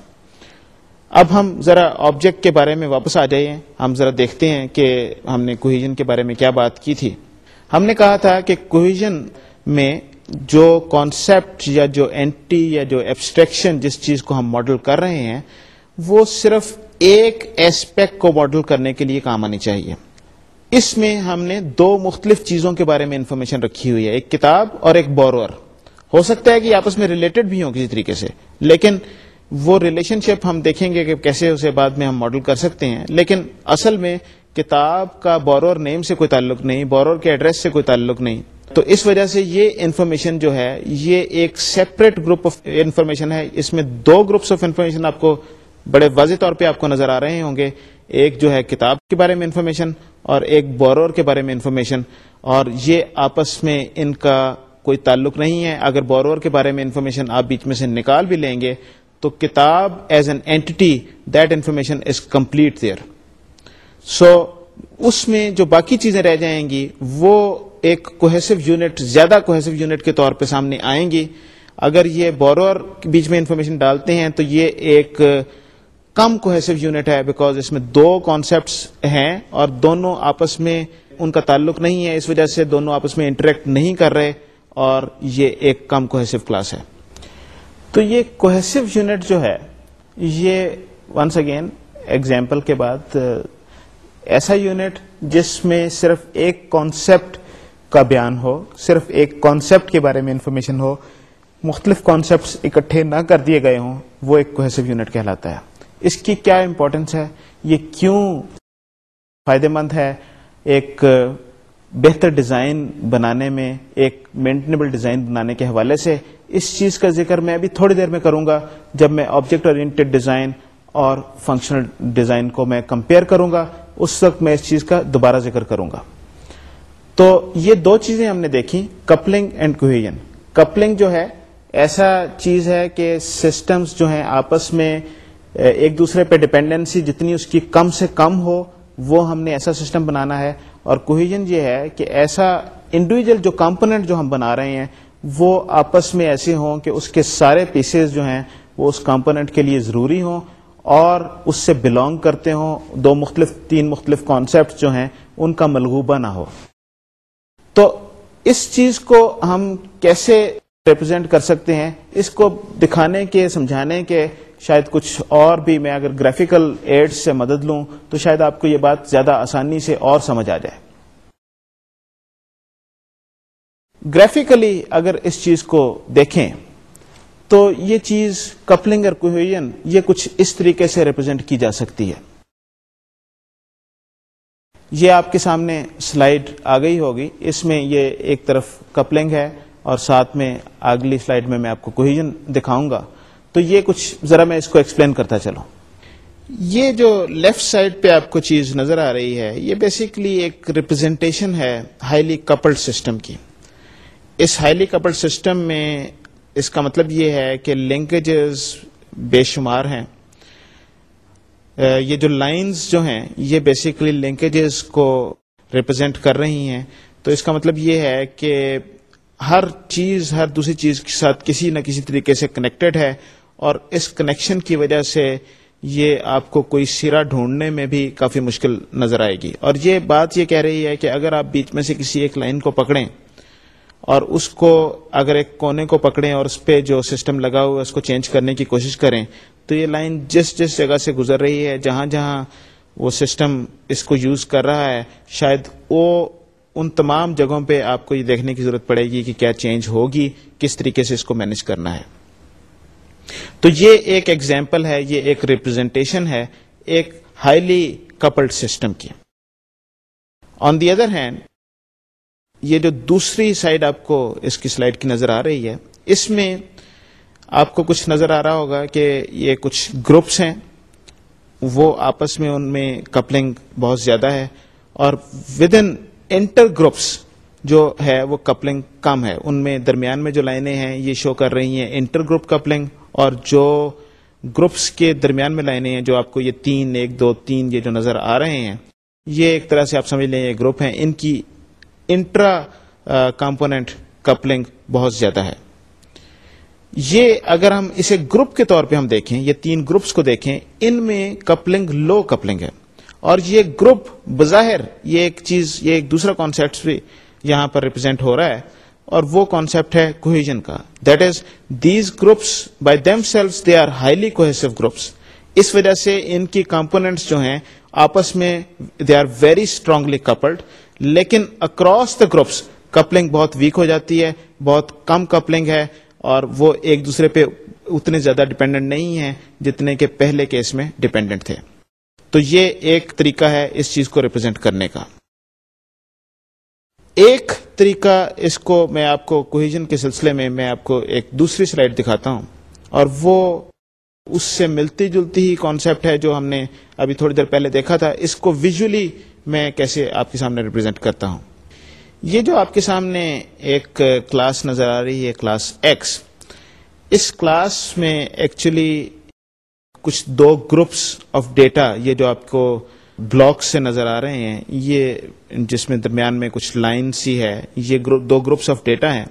اب ہم ذرا آبجیکٹ کے بارے میں واپس آ جائیے۔ ہم ذرا دیکھتے ہیں کہ ہم نے کوہیجن کے بارے میں کیا بات کی تھی۔ ہم نے کہا تھا کہ کوہیجن میں جو کانسیپٹ یا جو اینٹی یا جو ایبسٹریکشن جس چیز کو ہم ماڈل کر رہے ہیں، وہ صرف ایک ایسپیکٹ کو ماڈل کرنے کے لیے کام آنی چاہیے۔ اس میں ہم نے دو مختلف چیزوں کے بارے میں انفارمیشن رکھی ہوئی ہے۔ ایک کتاب اور ایک بورور ہو سکتا ہے کہ آپس میں ریلیٹڈ بھی ہوں کسی طریقے سے، لیکن وہ ریلیشن شپ ہم دیکھیں گے کہ کیسے اسے بعد میں ہم ماڈل کر سکتے ہیں۔ لیکن اصل میں کتاب کا بورور نیم سے کوئی تعلق نہیں بورور کے ایڈریس سے کوئی تعلق نہیں۔ تو اس وجہ سے یہ انفارمیشن جو ہے، یہ ایک سیپریٹ گروپ آف انفارمیشن ہے۔ اس میں دو گروپس آف انفارمیشن آپ کو بڑے واضح طور پہ آپ کو نظر آ رہے ہوں گے۔ ایک جو ہے کتاب کے بارے میں انفارمیشن اور ایک بورور کے بارے میں انفارمیشن اور یہ آپس میں ان کا کوئی تعلق نہیں ہے، اگر بورور کے بارے میں انفارمیشن آپ بیچ میں سے نکال بھی لیں گے، تو کتاب as an entity that information is complete there so اس میں جو باقی چیزیں رہ جائیں گی، وہ ایک کوہیسو یونٹ زیادہ کوہیسو یونٹ کے طور پہ سامنے آئیں گی۔ اگر یہ بورور کے بیچ میں انفارمیشن ڈالتے ہیں، تو یہ ایک کم کوہیسو یونٹ ہے بیکاز اس میں دو کانسیپٹس ہیں اور دونوں آپس میں ان کا تعلق نہیں ہے، اس وجہ سے دونوں آپس میں انٹریکٹ نہیں کر رہے۔ اور یہ ایک کم کوہیسو کلاس ہے۔ تو یہ کوہیسو یونٹ جو ہے، یہ ونس اگین ایگزامپل کے بعد، ایسا یونٹ جس میں صرف ایک کانسیپٹ کا بیان ہو، صرف ایک کانسیپٹ کے بارے میں انفارمیشن ہو، مختلف کانسیپٹس اکٹھے نہ کر دیے گئے ہوں، وہ ایک کوہیسو یونٹ کہلاتا ہے۔ اس کی کیا امپورٹنس ہے؟ یہ کیوں فائدے مند ہے؟ ایک بہتر ڈیزائن بنانے میں، ایک مینٹنیبل ڈیزائن بنانے کے حوالے سے اس چیز کا ذکر میں ابھی تھوڑی دیر میں کروں گا جب میں آبجیکٹ اورینٹیڈ ڈیزائن اور فنکشنل ڈیزائن کو میں کمپیئر کروں گا۔ اس وقت میں اس چیز کا دوبارہ ذکر کروں گا۔ تو یہ دو چیزیں ہم نے دیکھی کپلنگ اینڈ کوہیجن کپلنگ جو ہے، ایسا چیز ہے کہ سسٹمز جو ہیں آپس میں، ایک دوسرے پہ ڈپینڈنسی جتنی اس کی کم سے کم ہو، وہ ہم نے ایسا سسٹم بنانا ہے۔ اور کوہیجن یہ ہے کہ ایسا انڈیویجل جو کمپوننٹ جو ہم بنا رہے ہیں، وہ آپس میں ایسے ہوں کہ اس کے سارے پیسز جو ہیں، وہ اس کمپوننٹ کے لیے ضروری ہوں اور اس سے بلونگ کرتے ہوں۔ دو مختلف، تین مختلف کانسیپٹ جو ہیں، ان کا ملغوبہ نہ ہو۔ تو اس چیز کو ہم کیسے ریپرزینٹ کر سکتے ہیں؟ اس کو دکھانے کے، سمجھانے کے شاید کچھ اور بھی میں اگر گرافیکل ایڈ سے مدد لوں تو شاید آپ کو یہ بات زیادہ آسانی سے اور سمجھ آ جائے۔ گرافیکلی اگر اس چیز کو دیکھیں تو یہ چیز کپلنگ اور کوہیجن یہ کچھ اس طریقے سے ریپرزینٹ کی جا سکتی ہے۔ یہ آپ کے سامنے سلائڈ آ گئی ہوگی۔ اس میں یہ ایک طرف کپلنگ ہے اور ساتھ میں اگلی سلائڈ میں میں آپ کو کوہیجن دکھاؤں گا۔ تو یہ کچھ ذرا میں اس کو ایکسپلین کرتا چلوں۔ یہ جو لیفٹ سائڈ پہ آپ کو چیز نظر آ رہی ہے، یہ بیسکلی ایک ریپرزینٹیشن ہے ہائیلی کپلڈ سسٹم کی۔ اس ہائیلی کپلڈ سسٹم میں اس کا مطلب یہ ہے کہ لنکیجز بے شمار ہیں۔ یہ جو لائنز جو ہیں، یہ بیسکلی لنکیجز کو ریپرزینٹ کر رہی ہیں۔ تو اس کا مطلب یہ ہے کہ ہر چیز، ہر دوسری چیز کے ساتھ کسی نہ کسی طریقے سے کنیکٹڈ ہے۔ اور اس کنیکشن کی وجہ سے یہ آپ کو کوئی سرا ڈھونڈنے میں بھی کافی مشکل نظر آئے گی۔ اور یہ بات یہ کہہ رہی ہے کہ اگر آپ بیچ میں سے کسی ایک لائن کو پکڑیں اور اس کو اگر ایک کونے کو پکڑیں اور اس پہ جو سسٹم لگا ہوا ہے اس کو چینج کرنے کی کوشش کریں، تو یہ لائن جس جس جگہ سے گزر رہی ہے، جہاں جہاں وہ سسٹم اس کو یوز کر رہا ہے، شاید وہ ان تمام جگہوں پہ آپ کو یہ دیکھنے کی ضرورت پڑے گی کہ کیا چینج ہوگی، کس طریقے سے اس کو مینج کرنا ہے۔ تو یہ ایک ایگزامپل ہے، یہ ایک ریپرزینٹیشن ہے، ایک ہائیلی کپلڈ سسٹم کی۔ آن دی ادر ہینڈ یہ جو دوسری سائڈ آپ کو اس کی سلائڈ کی نظر آ رہی ہے، اس میں آپ کو کچھ نظر آ رہا ہوگا کہ یہ کچھ گروپس ہیں۔ وہ آپس میں، ان میں کپلنگ بہت زیادہ ہے۔ اور ود ان انٹر گروپس جو ہے، وہ کپلنگ کم ہے۔ ان میں درمیان میں جو لائنیں ہیں، یہ شو کر رہی ہیں انٹر گروپ کپلنگ اور جو گروپس کے درمیان میں لائنیں ہیں، جو آپ کو یہ تین، ایک، دو، تین یہ جو نظر آ رہے ہیں، یہ ایک طرح سے آپ سمجھ لیں یہ گروپ ہیں۔ ان کی انٹرا کمپوننٹ کپلنگ بہت زیادہ ہے۔ یہ اگر ہم اسے گروپ کے طور پہ ہم دیکھیں، یہ تین گروپس کو دیکھیں، ان میں کپلنگ لو کپلنگ ہے۔ اور یہ گروپ بظاہر یہ ایک چیز، یہ ایک دوسرا کانسیپٹ بھی یہاں پر ریپرزینٹ ہو رہا ہے۔ اور وہ کانسیپٹ ہے کوہیجن کا. That is these groups by themselves they are highly cohesive groups اس وجہ سے ان کی کمپونیٹس جو ہیں، آپس میں they are very strongly coupled لیکن اکراس دا گروپس کپلنگ بہت ویک ہو جاتی ہے، بہت کم کپلنگ ہے، اور وہ ایک دوسرے پہ اتنے زیادہ ڈپینڈنٹ نہیں ہیں جتنے کے پہلے کیس میں ڈپینڈنٹ تھے. تو یہ ایک طریقہ ہے اس چیز کو ریپرزینٹ کرنے کا. ایک طریقہ اس کو میں آپ کو کوہیجن کے سلسلے میں میں آپ کو ایک دوسری سلائڈ دکھاتا ہوں۔ اور وہ اس سے ملتی جلتی ہی کانسیپٹ ہے جو ہم نے ابھی تھوڑی دیر پہلے دیکھا تھا۔ اس کو ویژلی میں کیسے آپ کے سامنے ریپرزینٹ کرتا ہوں۔ یہ جو آپ کے سامنے ایک کلاس نظر آ رہی ہے کلاس ایکس اس کلاس میں ایکچولی کچھ دو گروپس آف ڈیٹا یہ جو آپ کو بلاکس سے نظر آ رہے ہیں، یہ جس میں درمیان میں کچھ لائن سی ہے یہ دو گروپس آف ڈیٹا ہیں۔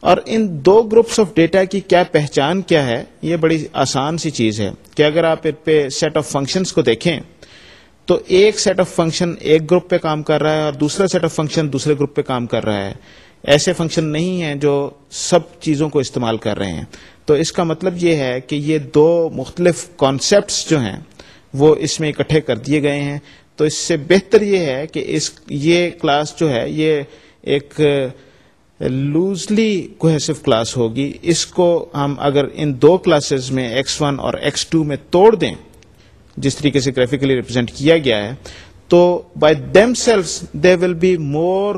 اور ان دو گروپس آف ڈیٹا کی کیا پہچان کیا ہے، یہ بڑی آسان سی چیز ہے کہ اگر آپ ان پہ سیٹ آف فنکشنز کو دیکھیں، تو ایک سیٹ آف فنکشن ایک گروپ پہ کام کر رہا ہے اور دوسرا سیٹ آف فنکشن دوسرے گروپ پہ کام کر رہا ہے۔ ایسے فنکشن نہیں ہیں جو سب چیزوں کو استعمال کر رہے ہیں۔ تو اس کا مطلب یہ ہے کہ یہ دو مختلف کانسیپٹس جو ہیں وہ اس میں اکٹھے کر دیے گئے ہیں۔ تو اس سے بہتر یہ ہے کہ اس، یہ کلاس جو ہے، یہ ایک لوزلی کوہیسو کلاس ہوگی۔ اس کو ہم اگر ان دو کلاسز میں ایکس ون اور ایکس ٹو میں توڑ دیں، جس طریقے سے گرافکلی ریپرزینٹ کیا گیا ہے، تو by themselves they will be more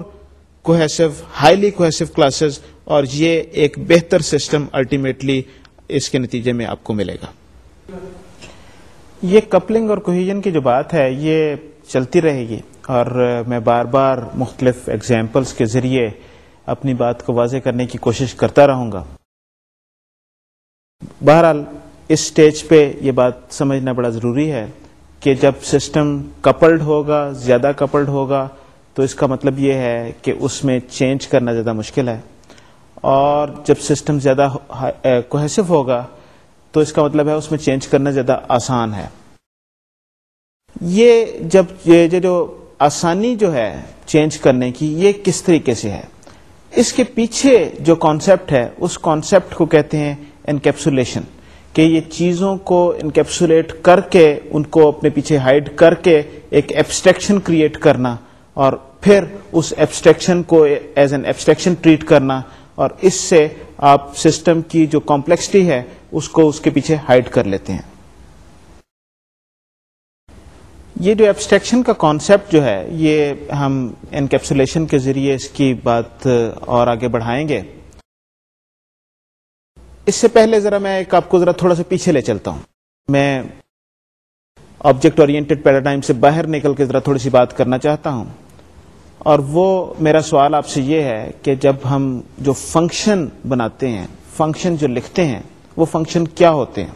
cohesive highly cohesive classes اور یہ ایک بہتر سسٹم الٹیمیٹلی اس کے نتیجے میں آپ کو ملے گا۔ یہ کپلنگ اور کوہیجن کی جو بات ہے، یہ چلتی رہے گی۔ اور میں بار بار مختلف ایگزامپلس کے ذریعے اپنی بات کو واضح کرنے کی کوشش کرتا رہوں گا۔ بہرحال، اس سٹیج پہ یہ بات سمجھنا بڑا ضروری ہے کہ جب سسٹم کپلڈ ہوگا، زیادہ کپلڈ ہوگا، تو اس کا مطلب یہ ہے کہ اس میں چینج کرنا زیادہ مشکل ہے۔ اور جب سسٹم زیادہ کوہیسو ہوگا تو اس کا مطلب ہے اس میں چینج کرنا زیادہ آسان ہے۔ یہ جب یہ جو آسانی جو ہے چینج کرنے کی یہ کس طریقے سے ہے؟ اس کے پیچھے جو کانسیپٹ ہے، اس کانسیپٹ کو کہتے ہیں انکیپسولیشن کہ یہ چیزوں کو انکیپسولیٹ کر کے، ان کو اپنے پیچھے ہائڈ کر کے ایک ایبسٹریکشن کریٹ کرنا اور پھر اس ایبسٹریکشن کو ایز این ایبسٹریکشن ٹریٹ کرنا اور اس سے آپ سسٹم کی جو کمپلیکسٹی ہے، اس کو اس کے پیچھے ہائڈ کر لیتے ہیں۔ یہ جو ایبسٹریکشن کا کانسیپٹ جو ہے، یہ ہم انکیپسولیشن کے ذریعے اس کی بات اور آگے بڑھائیں گے۔ اس سے پہلے ذرا میں ایک آپ کو ذرا تھوڑا سا پیچھے لے چلتا ہوں۔ میں آبجیکٹ اورینٹیڈ پیراڈائم سے باہر نکل کے ذرا تھوڑی سی بات کرنا چاہتا ہوں۔ اور وہ میرا سوال آپ سے یہ ہے کہ جب ہم جو فنکشن بناتے ہیں فنکشن جو لکھتے ہیں، وہ فنکشن کیا ہوتے ہیں؟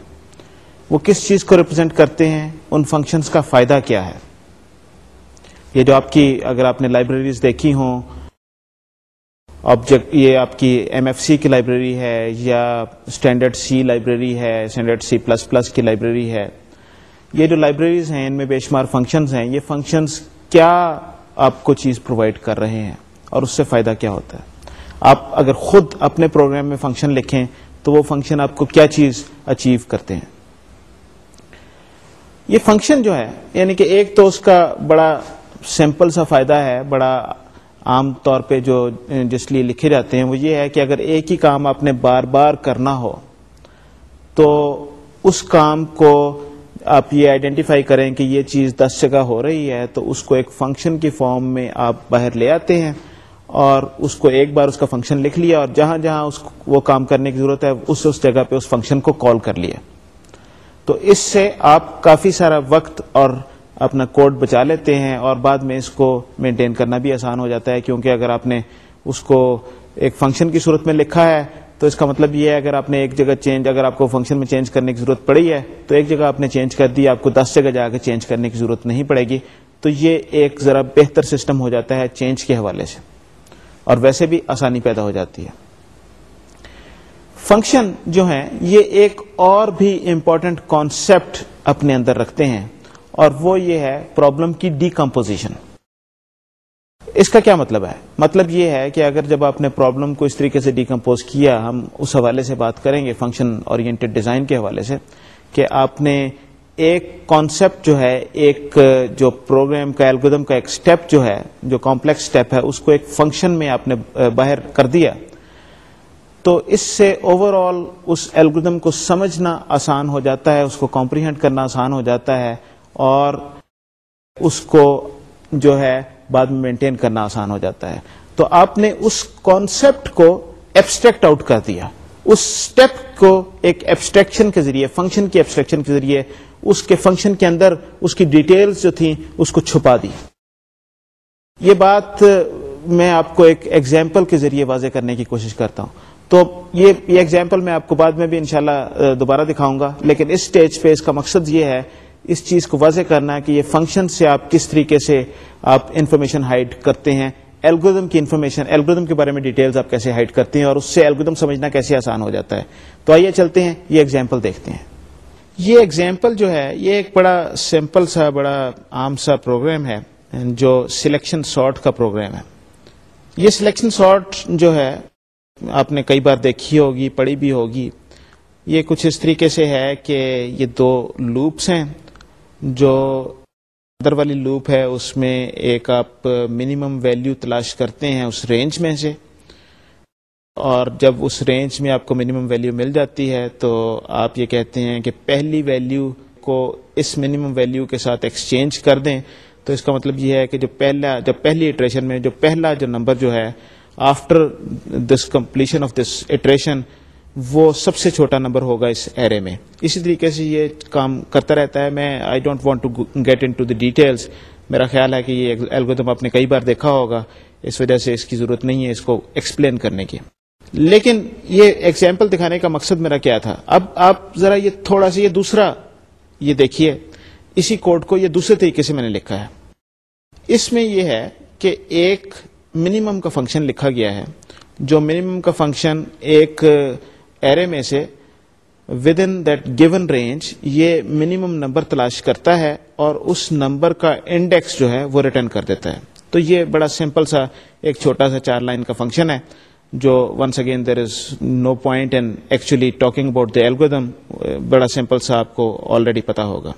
وہ کس چیز کو ریپرزینٹ کرتے ہیں؟ ان فنکشنز کا فائدہ کیا ہے؟ یہ جو آپ کی، اگر آپ نے لائبریریز دیکھی ہوں آبجیکٹ یہ آپ کی ایم ایف سی کی لائبریری ہے یا اسٹینڈرڈ سی لائبریری ہے اسٹینڈرڈ سی پلس پلس کی لائبریری ہے، یہ جو لائبریریز ہیں، ان میں بے شمار فنکشنز ہیں، یہ فنکشنز کیا آپ کو چیز پرووائڈ کر رہے ہیں۔ اور اس سے فائدہ کیا ہوتا ہے؟ آپ اگر خود اپنے پروگرام میں فنکشن لکھیں تو وہ فنکشن آپ کو کیا چیز اچیو کرتے ہیں؟ یہ فنکشن جو ہے یعنی کہ ایک تو اس کا بڑا سمپل سا فائدہ ہے، بڑا عام طور پہ جو جس لیے لکھے جاتے ہیں، وہ یہ ہے کہ اگر ایک ہی کام آپ نے بار بار کرنا ہو، تو اس کام کو آپ یہ آئیڈینٹیفائی کریں کہ یہ چیز دس جگہ ہو رہی ہے، تو اس کو ایک فنکشن کی فارم میں آپ باہر لے آتے ہیں اور اس کو ایک بار اس کا فنکشن لکھ لیا اور جہاں جہاں اس وہ کام کرنے کی ضرورت ہے، اس اس جگہ پہ اس فنکشن کو کال کر لیا۔ تو اس سے آپ کافی سارا وقت اور اپنا کوڈ بچا لیتے ہیں اور بعد میں اس کو مینٹین کرنا بھی آسان ہو جاتا ہے، کیونکہ اگر آپ نے اس کو ایک فنکشن کی صورت میں لکھا ہے تو اس کا مطلب یہ ہے اگر آپ نے ایک جگہ چینج اگر آپ کو فنکشن میں چینج کرنے کی ضرورت پڑی ہے، تو ایک جگہ آپ نے چینج کر دی، آپ کو دس جگہ جا کے چینج کرنے کی ضرورت نہیں پڑے گی، تو یہ ایک ذرا بہتر سسٹم ہو جاتا ہے چینج کے حوالے سے۔ اور ویسے بھی آسانی پیدا ہو جاتی ہے۔ فنکشن جو ہیں، یہ ایک اور بھی امپورٹنٹ کانسیپٹ اپنے اندر رکھتے ہیں، اور وہ یہ ہے پرابلم کی ڈیکمپوزیشن اس کا کیا مطلب ہے؟ مطلب یہ ہے کہ اگر جب آپ نے پرابلم کو اس طریقے سے ڈیکمپوز کیا، ہم اس حوالے سے بات کریں گے فنکشن اورینٹیڈ ڈیزائن کے حوالے سے، کہ آپ نے ایک کانسیپٹ جو ہے، ایک جو پروگرام کا الگودم کا ایک اسٹیپ جو ہے، جو کمپلیکس اسٹیپ ہے، اس کو ایک فنکشن میں آپ نے باہر کر دیا، تو اس سے اوور آل اس الگودم کو سمجھنا آسان ہو جاتا ہے، اس کو کمپریہنڈ کرنا آسان ہو جاتا ہے، اور اس کو جو ہے بعد میں مینٹین کرنا آسان ہو جاتا ہے۔ تو آپ نے اس کانسیپٹ کو ایبسٹریکٹ آؤٹ کر دیا۔ اس اسٹیپ کو ایک ایبسٹریکشن کے ذریعے فنکشن کی ایبسٹریکشن کے ذریعے، اس کے فنکشن کے اندر اس کی ڈیٹیلز جو تھیں، اس کو چھپا دی۔ یہ بات میں آپ کو ایک ایگزامپل کے ذریعے واضح کرنے کی کوشش کرتا ہوں۔ تو یہ ایگزامپل میں آپ کو بعد میں بھی انشاءاللہ دوبارہ دکھاؤں گا۔ لیکن اس سٹیج پہ اس کا مقصد یہ ہے اس چیز کو واضح کرنا ہے کہ یہ فنکشن سے آپ کس طریقے سے آپ انفارمیشن ہائڈ کرتے ہیں۔ الگوریدم کی انفارمیشن الگوریدم کے بارے میں ڈیٹیلز آپ کیسے ہائڈ کرتے ہیں اور اس سے الگوریدم سمجھنا کیسے آسان ہو جاتا ہے۔ تو آئیے چلتے ہیں، یہ ایگزامپل دیکھتے ہیں۔ یہ ایگزامپل جو ہے، یہ ایک بڑا سمپل سا، بڑا عام سا پروگرام ہے، جو سلیکشن سارٹ کا پروگرام ہے۔ یہ سلیکشن سارٹ جو ہے، آپ نے کئی بار دیکھی ہوگی، پڑھی بھی ہوگی۔ یہ کچھ اس طریقے سے ہے کہ یہ دو لوپس ہیں۔ جو ادر والی لوپ ہے، اس میں ایک آپ منیمم ویلیو تلاش کرتے ہیں اس رینج میں سے۔ اور جب اس رینج میں آپ کو منیمم ویلیو مل جاتی ہے، تو آپ یہ کہتے ہیں کہ پہلی ویلیو کو اس منیمم ویلیو کے ساتھ ایکسچینج کر دیں۔ تو اس کا مطلب یہ ہے کہ جو پہلا جب پہلی اٹریشن میں، جو پہلا جو نمبر جو ہے after this completion of this iteration وہ سب سے چھوٹا نمبر ہوگا اس ایرے میں۔ اسی طریقے سے یہ کام کرتا رہتا ہے۔ میں I don't want to get into the details میرا خیال ہے کہ یہ الگودم آپ نے کئی بار دیکھا ہوگا۔ اس وجہ سے اس کی ضرورت نہیں ہے اس کو ایکسپلین کرنے کی۔ لیکن یہ ایگزامپل دکھانے کا مقصد میرا کیا تھا؟ اب آپ ذرا یہ تھوڑا سا یہ دوسرا یہ دیکھیے۔ اسی کوڈ کو یہ دوسرے طریقے سے میں نے لکھا ہے۔ اس میں یہ ہے کہ ایک منیمم کا فنکشن لکھا گیا ہے۔ جو منیمم کا فنکشن ایک ایرے میں سے within that given range یہ منیمم نمبر تلاش کرتا ہے اور اس نمبر کا انڈیکس جو ہے وہ ریٹرن کر دیتا ہے۔ تو یہ بڑا سمپل سا ایک چھوٹا سا چار لائن کا فنکشن ہے جو once again there is no point and actually talking about the algorithm بڑا سمپل سا آپ کو آلریڈی پتا ہوگا۔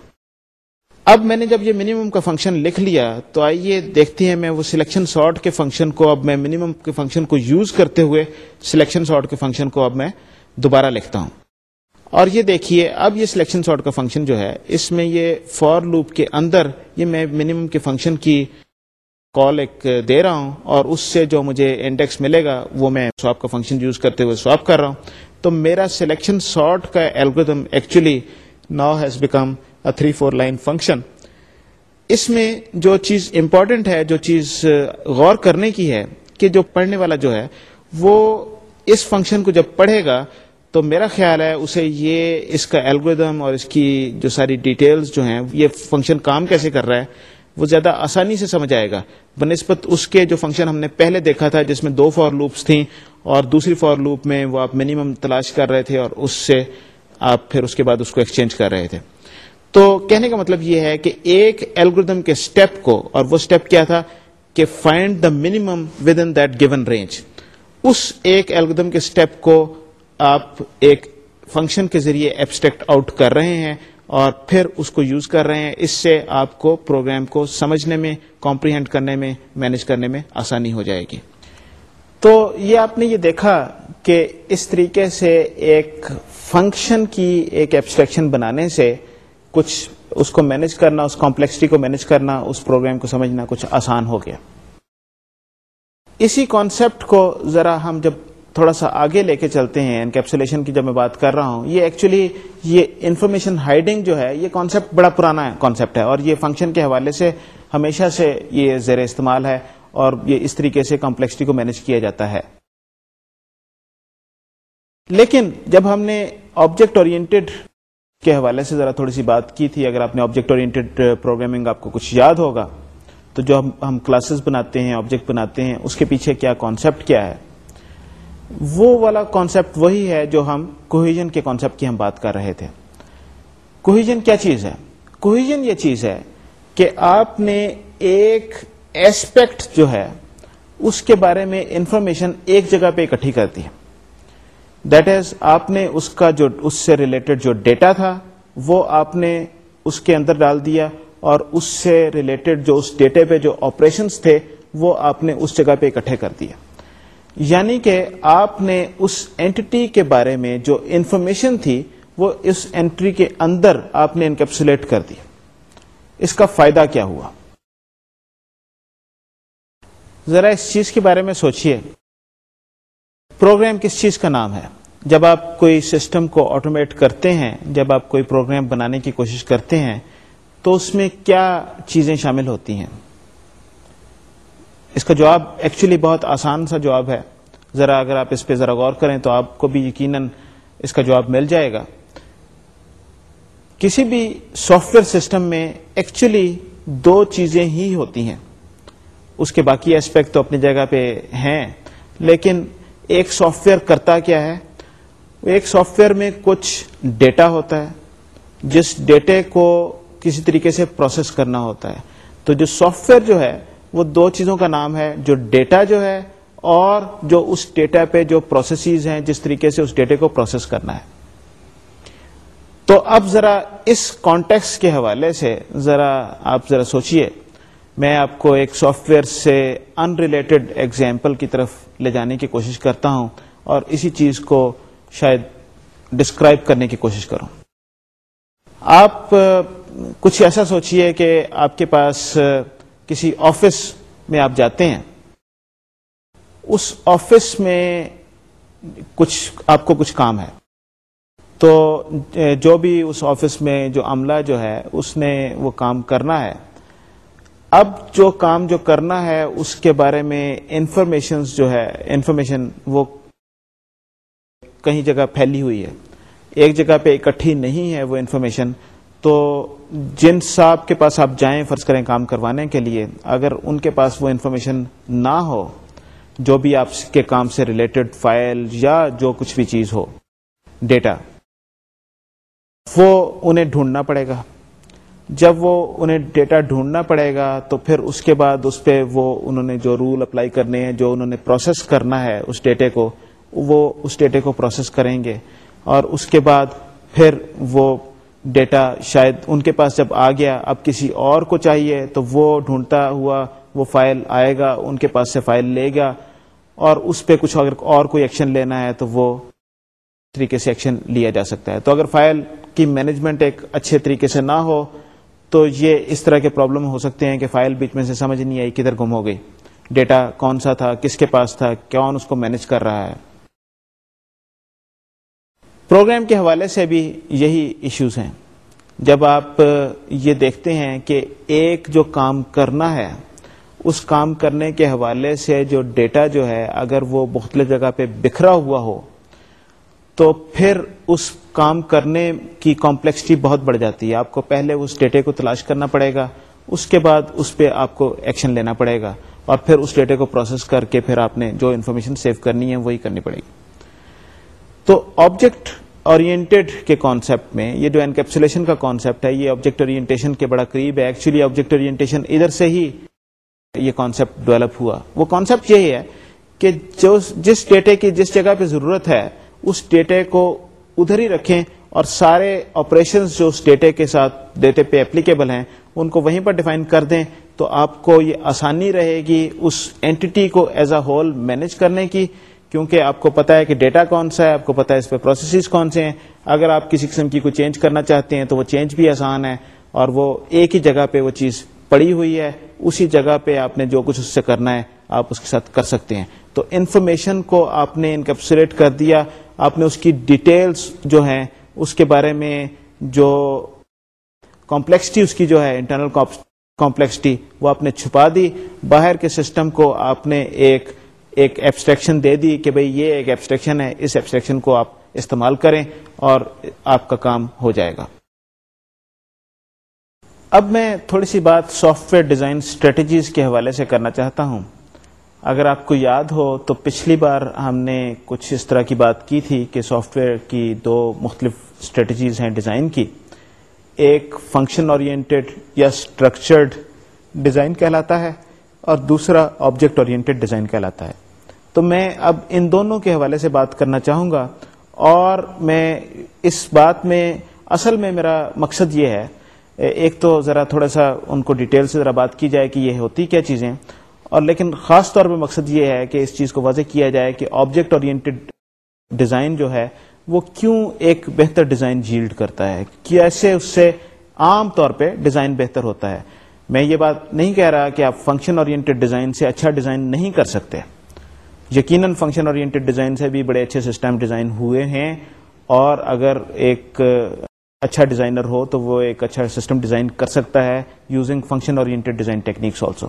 اب میں نے جب یہ منیمم کا فنکشن لکھ لیا تو آئیے دیکھتے ہیں میں وہ سلیکشن سارٹ کے فنکشن کو اب میں منیمم کے فنکشن کو یوز کرتے ہوئے سلیکشن سارٹ کے فنکشن کو اب میں دوبارہ لکھتا ہوں۔ اور یہ دیکھیے، اب یہ سلیکشن سارٹ کا فنکشن جو ہے، اس میں یہ فور لوپ کے اندر یہ میں منیمم کے فنکشن کی کال ایک دے رہا ہوں اور اس سے جو مجھے انڈیکس ملے گا، وہ میں سواپ کا فنکشن یوز کرتے ہوئے سواپ کر رہا ہوں۔ تو میرا سلیکشن سارٹ کا algorithm actually now has become three four line function اس میں جو چیز امپورٹنٹ ہے، جو چیز غور کرنے کی ہے، کہ جو پڑھنے والا جو ہے، وہ اس فنکشن کو جب پڑھے گا، تو میرا خیال ہے اسے یہ، اس کا الگوریدم اور اس کی جو ساری ڈیٹیلز جو ہیں، یہ فنکشن کام کیسے کر رہا ہے، وہ زیادہ آسانی سے سمجھ آئے گا۔ بنسبت اس کے جو فنکشن ہم نے پہلے دیکھا تھا، جس میں دو فور لوپس تھیں اور دوسری فور لوپ میں وہ آپ منیمم تلاش کر رہے تھے اور اس سے آپ پھر اس کے بعد اس کو ایکسچینج کر رہے تھے۔ تو کہنے کا مطلب یہ ہے کہ ایک الگوریدم کے اسٹیپ کو، اور وہ اسٹیپ کیا تھا؟ کہ find the minimum within that given range اس ایک الگوریدم کے اسٹیپ کو آپ ایک فنکشن کے ذریعے ایبسٹریکٹ آؤٹ کر رہے ہیں اور پھر اس کو یوز کر رہے ہیں، اس سے آپ کو پروگرام کو سمجھنے میں کمپریہینڈ کرنے میں مینج کرنے میں آسانی ہو جائے گی۔ تو یہ آپ نے یہ دیکھا کہ اس طریقے سے ایک فنکشن کی ایک ایبسٹریکشن بنانے سے کچھ اس کو مینج کرنا، اس کمپلیکسٹی کو مینج کرنا، اس پروگرام کو سمجھنا کچھ آسان ہو گیا۔ اسی کانسیپٹ کو ذرا ہم جب تھوڑا سا آگے لے کے چلتے ہیں انکیپسولیشن کی جب میں بات کر رہا ہوں، یہ ایکچولی یہ انفارمیشن ہائڈنگ جو ہے، یہ کانسیپٹ بڑا پرانا کانسیپٹ ہے اور یہ فنکشن کے حوالے سے ہمیشہ سے یہ زیر استعمال ہے اور یہ اس طریقے سے کمپلیکسٹی کو مینج کیا جاتا ہے۔ لیکن جب ہم نے آبجیکٹ اورینٹیڈ کے حوالے سے ذرا تھوڑی سی بات کی تھی، اگر آپ نے آبجیکٹ اورینٹیڈ پروگرامنگ آپ کو کچھ یاد ہوگا تو جو ہم کلاسز بناتے ہیں آبجیکٹ بناتے ہیں، اس کے پیچھے کیا کانسیپٹ کیا ہے؟ وہ والا کانسیپٹ وہی ہے جو ہم کوہیجن کے کانسیپٹ کی ہم بات کر رہے تھے۔ کوہیجن کیا چیز ہے؟ کوہیجن یہ چیز ہے کہ آپ نے ایک ایسپیکٹ جو ہے، اس کے بارے میں انفارمیشن ایک جگہ پہ اکٹھی کرتی ہے۔ دیٹ از آپ نے اس کا جو اس سے ریلیٹڈ جو ڈیٹا تھا، وہ آپ نے اس کے اندر ڈال دیا۔ اور اس سے ریلیٹڈ جو اس ڈیٹے پہ جو آپریشنس تھے، وہ آپ نے اس جگہ پہ اکٹھے کر دیا۔ یعنی کہ آپ نے اس اینٹی کے بارے میں جو انفارمیشن تھی، وہ اس اینٹری کے اندر آپ نے انکیپسولیٹ کر دی۔ اس کا فائدہ کیا ہوا؟ ذرا اس چیز کے بارے میں سوچئے۔ پروگرام کس چیز کا نام ہے؟ جب آپ کوئی سسٹم کو آٹومیٹ کرتے ہیں، جب آپ کوئی پروگرام بنانے کی کوشش کرتے ہیں تو اس میں کیا چیزیں شامل ہوتی ہیں؟ اس کا جواب ایکچولی بہت آسان سا جواب ہے۔ ذرا اگر آپ اس پہ ذرا غور کریں تو آپ کو بھی یقیناً اس کا جواب مل جائے گا۔ کسی بھی سافٹ ویئر سسٹم میں ایکچولی دو چیزیں ہی ہوتی ہیں۔ اس کے باقی اسپیکٹ تو اپنی جگہ پہ ہیں، لیکن ایک سافٹ ویئر کرتا کیا ہے؟ ایک سافٹ ویئر میں کچھ ڈیٹا ہوتا ہے۔ جس ڈیٹے کو کسی طریقے سے پروسیس کرنا ہوتا ہے۔ تو جو سافٹ ویئر جو ہے، وہ دو چیزوں کا نام ہے، جو ڈیٹا جو ہے اور جو اس ڈیٹا پہ جو پروسیسز ہیں، جس طریقے سے اس ڈیٹے کو پروسیس کرنا ہے۔ تو اب ذرا اس کانٹیکس کے حوالے سے ذرا آپ ذرا سوچئے۔ میں آپ کو ایک سافٹ ویئر سے ان ریلیٹڈ ایگزامپل کی طرف لے جانے کی کوشش کرتا ہوں اور اسی چیز کو شاید ڈسکرائب کرنے کی کوشش کروں۔ آپ کچھ ایسا سوچئے کہ آپ کے پاس کسی آفس میں آپ جاتے ہیں۔ اس آفس میں کچھ، آپ کو کچھ کام ہے۔ تو جو بھی اس آفس میں جو عملہ جو ہے، اس نے وہ کام کرنا ہے۔ اب جو کام جو کرنا ہے، اس کے بارے میں انفارمیشن جو ہے، انفارمیشن وہ کہیں جگہ پھیلی ہوئی ہے۔ ایک جگہ پہ اکٹھی نہیں ہے وہ انفارمیشن۔ تو جن صاحب کے پاس آپ جائیں، فرض کریں کام کروانے کے لیے، اگر ان کے پاس وہ انفارمیشن نہ ہو، جو بھی آپ کے کام سے ریلیٹڈ فائل یا جو کچھ بھی چیز ہو ڈیٹا وہ انہیں ڈھونڈنا پڑے گا۔ جب وہ انہیں ڈیٹا ڈھونڈنا پڑے گا، تو پھر اس کے بعد اس پہ وہ انہوں نے جو رول اپلائی کرنے ہیں، جو انہوں نے پروسیس کرنا ہے اس ڈیٹے کو، وہ اس ڈیٹے کو پروسیس کریں گے۔ اور اس کے بعد پھر وہ ڈیٹا شاید ان کے پاس جب آ گیا، اب کسی اور کو چاہیے، تو وہ ڈھونڈتا ہوا وہ فائل آئے گا، ان کے پاس سے فائل لے گا اور اس پہ کچھ اگر اور کوئی ایکشن لینا ہے، تو وہ طریقے سے ایکشن لیا جا سکتا ہے۔ تو اگر فائل کی مینجمنٹ ایک اچھے طریقے سے نہ ہو، تو یہ اس طرح کے پرابلم ہو سکتے ہیں کہ فائل بیچ میں سے سمجھ نہیں آئی کدھر گم ہو گئی۔ ڈیٹا کون سا تھا، کس کے پاس تھا، کون اس کو مینج کر رہا ہے۔ پروگرام کے حوالے سے بھی یہی ایشوز ہیں۔ جب آپ یہ دیکھتے ہیں کہ ایک جو کام کرنا ہے، اس کام کرنے کے حوالے سے جو ڈیٹا جو ہے، اگر وہ مختلف جگہ پہ بکھرا ہوا ہو، تو پھر اس کام کرنے کی کمپلیکسٹی بہت بڑھ جاتی ہے۔ آپ کو پہلے اس ڈیٹے کو تلاش کرنا پڑے گا، اس کے بعد اس پہ آپ کو ایکشن لینا پڑے گا اور پھر اس ڈیٹے کو پروسیس کر کے پھر آپ نے جو انفارمیشن سیو کرنی ہے، وہی کرنی پڑے گی۔ تو آبجیکٹ اورینٹیڈ کے کانسیپٹ میں، یہ جو انکیپسولیشن کا کانسیپٹ ہے، یہ آبجیکٹ اورینٹیشن کے بڑا قریب ہے. ایکچولی آبجیکٹ اورینٹیشن ادھر سے ہی یہ کانسیپٹ ڈیولپ ہوا. وہ کانسیپٹ یہی ہے کہ جو جس ڈیٹے کی جس جگہ پہ ضرورت ہے، اس ڈیٹے کو ادھر ہی رکھیں اور سارے آپریشن جو اس ڈیٹے کے ساتھ ڈیٹے پہ اپلیکیبل ہیں، ان کو وہیں پر ڈیفائن کر دیں تو آپ کو یہ آسانی رہے گی اس اینٹی کو ایز اے ہول مینج کرنے کی کیونکہ آپ کو پتا ہے کہ ڈیٹا کون سا ہے، آپ کو پتا ہے اس پہ پروسیسز کون سے ہیں۔ اگر آپ کسی قسم کی کوئی چینج کرنا چاہتے ہیں تو وہ چینج بھی آسان ہے اور وہ ایک ہی جگہ پہ وہ چیز پڑی ہوئی ہے، اسی جگہ پہ آپ نے جو کچھ اس سے کرنا ہے، آپ اس کے ساتھ کر سکتے ہیں۔ تو انفارمیشن کو آپ نے انکیپسولیٹ کر دیا، آپ نے اس کی ڈیٹیلز جو ہیں، اس کے بارے میں جو کمپلیکسٹی اس کی جو ہے انٹرنل کمپلیکسٹی وہ آپ نے چھپا دی۔ باہر کے سسٹم کو آپ نے ایک ایک ایبسٹریکشن دے دی کہ بھئی یہ ایک ایبسٹریکشن ہے، اس ایبسٹریکشن کو آپ استعمال کریں اور آپ کا کام ہو جائے گا۔ اب میں تھوڑی سی بات سافٹ ویئر ڈیزائن اسٹریٹجیز کے حوالے سے کرنا چاہتا ہوں۔ اگر آپ کو یاد ہو تو پچھلی بار ہم نے کچھ اس طرح کی بات کی تھی کہ سافٹ ویئر کی دو مختلف اسٹریٹجیز ہیں ڈیزائن کی۔ ایک فنکشن اورینٹیڈ یا اسٹرکچرڈ ڈیزائن کہلاتا ہے۔ اور دوسرا آبجیکٹ اورینٹیڈ ڈیزائن کہلاتا ہے۔ تو میں اب ان دونوں کے حوالے سے بات کرنا چاہوں گا اور میں اس بات میں اصل میں میرا مقصد یہ ہے۔ ایک تو ذرا تھوڑا سا ان کو ڈیٹیل سے ذرا بات کی جائے کہ یہ ہوتی کیا چیزیں۔ اور لیکن خاص طور پہ مقصد یہ ہے کہ اس چیز کو واضح کیا جائے کہ آبجیکٹ اورینٹیڈ ڈیزائن جو ہے وہ کیوں ایک بہتر ڈیزائن جیلڈ کرتا ہے۔ کیسے اس سے عام طور پہ ڈیزائن بہتر ہوتا ہے۔ میں یہ بات نہیں کہہ رہا کہ آپ فنکشن اورینٹیڈ ڈیزائن سے اچھا ڈیزائن نہیں کر سکتے۔ یقیناً فنکشن اورینٹیڈ ڈیزائن سے بھی بڑے اچھے سسٹم ڈیزائن ہوئے ہیں اور اگر ایک اچھا ڈیزائنر ہو تو وہ ایک اچھا سسٹم ڈیزائن کر سکتا ہے using function oriented design techniques also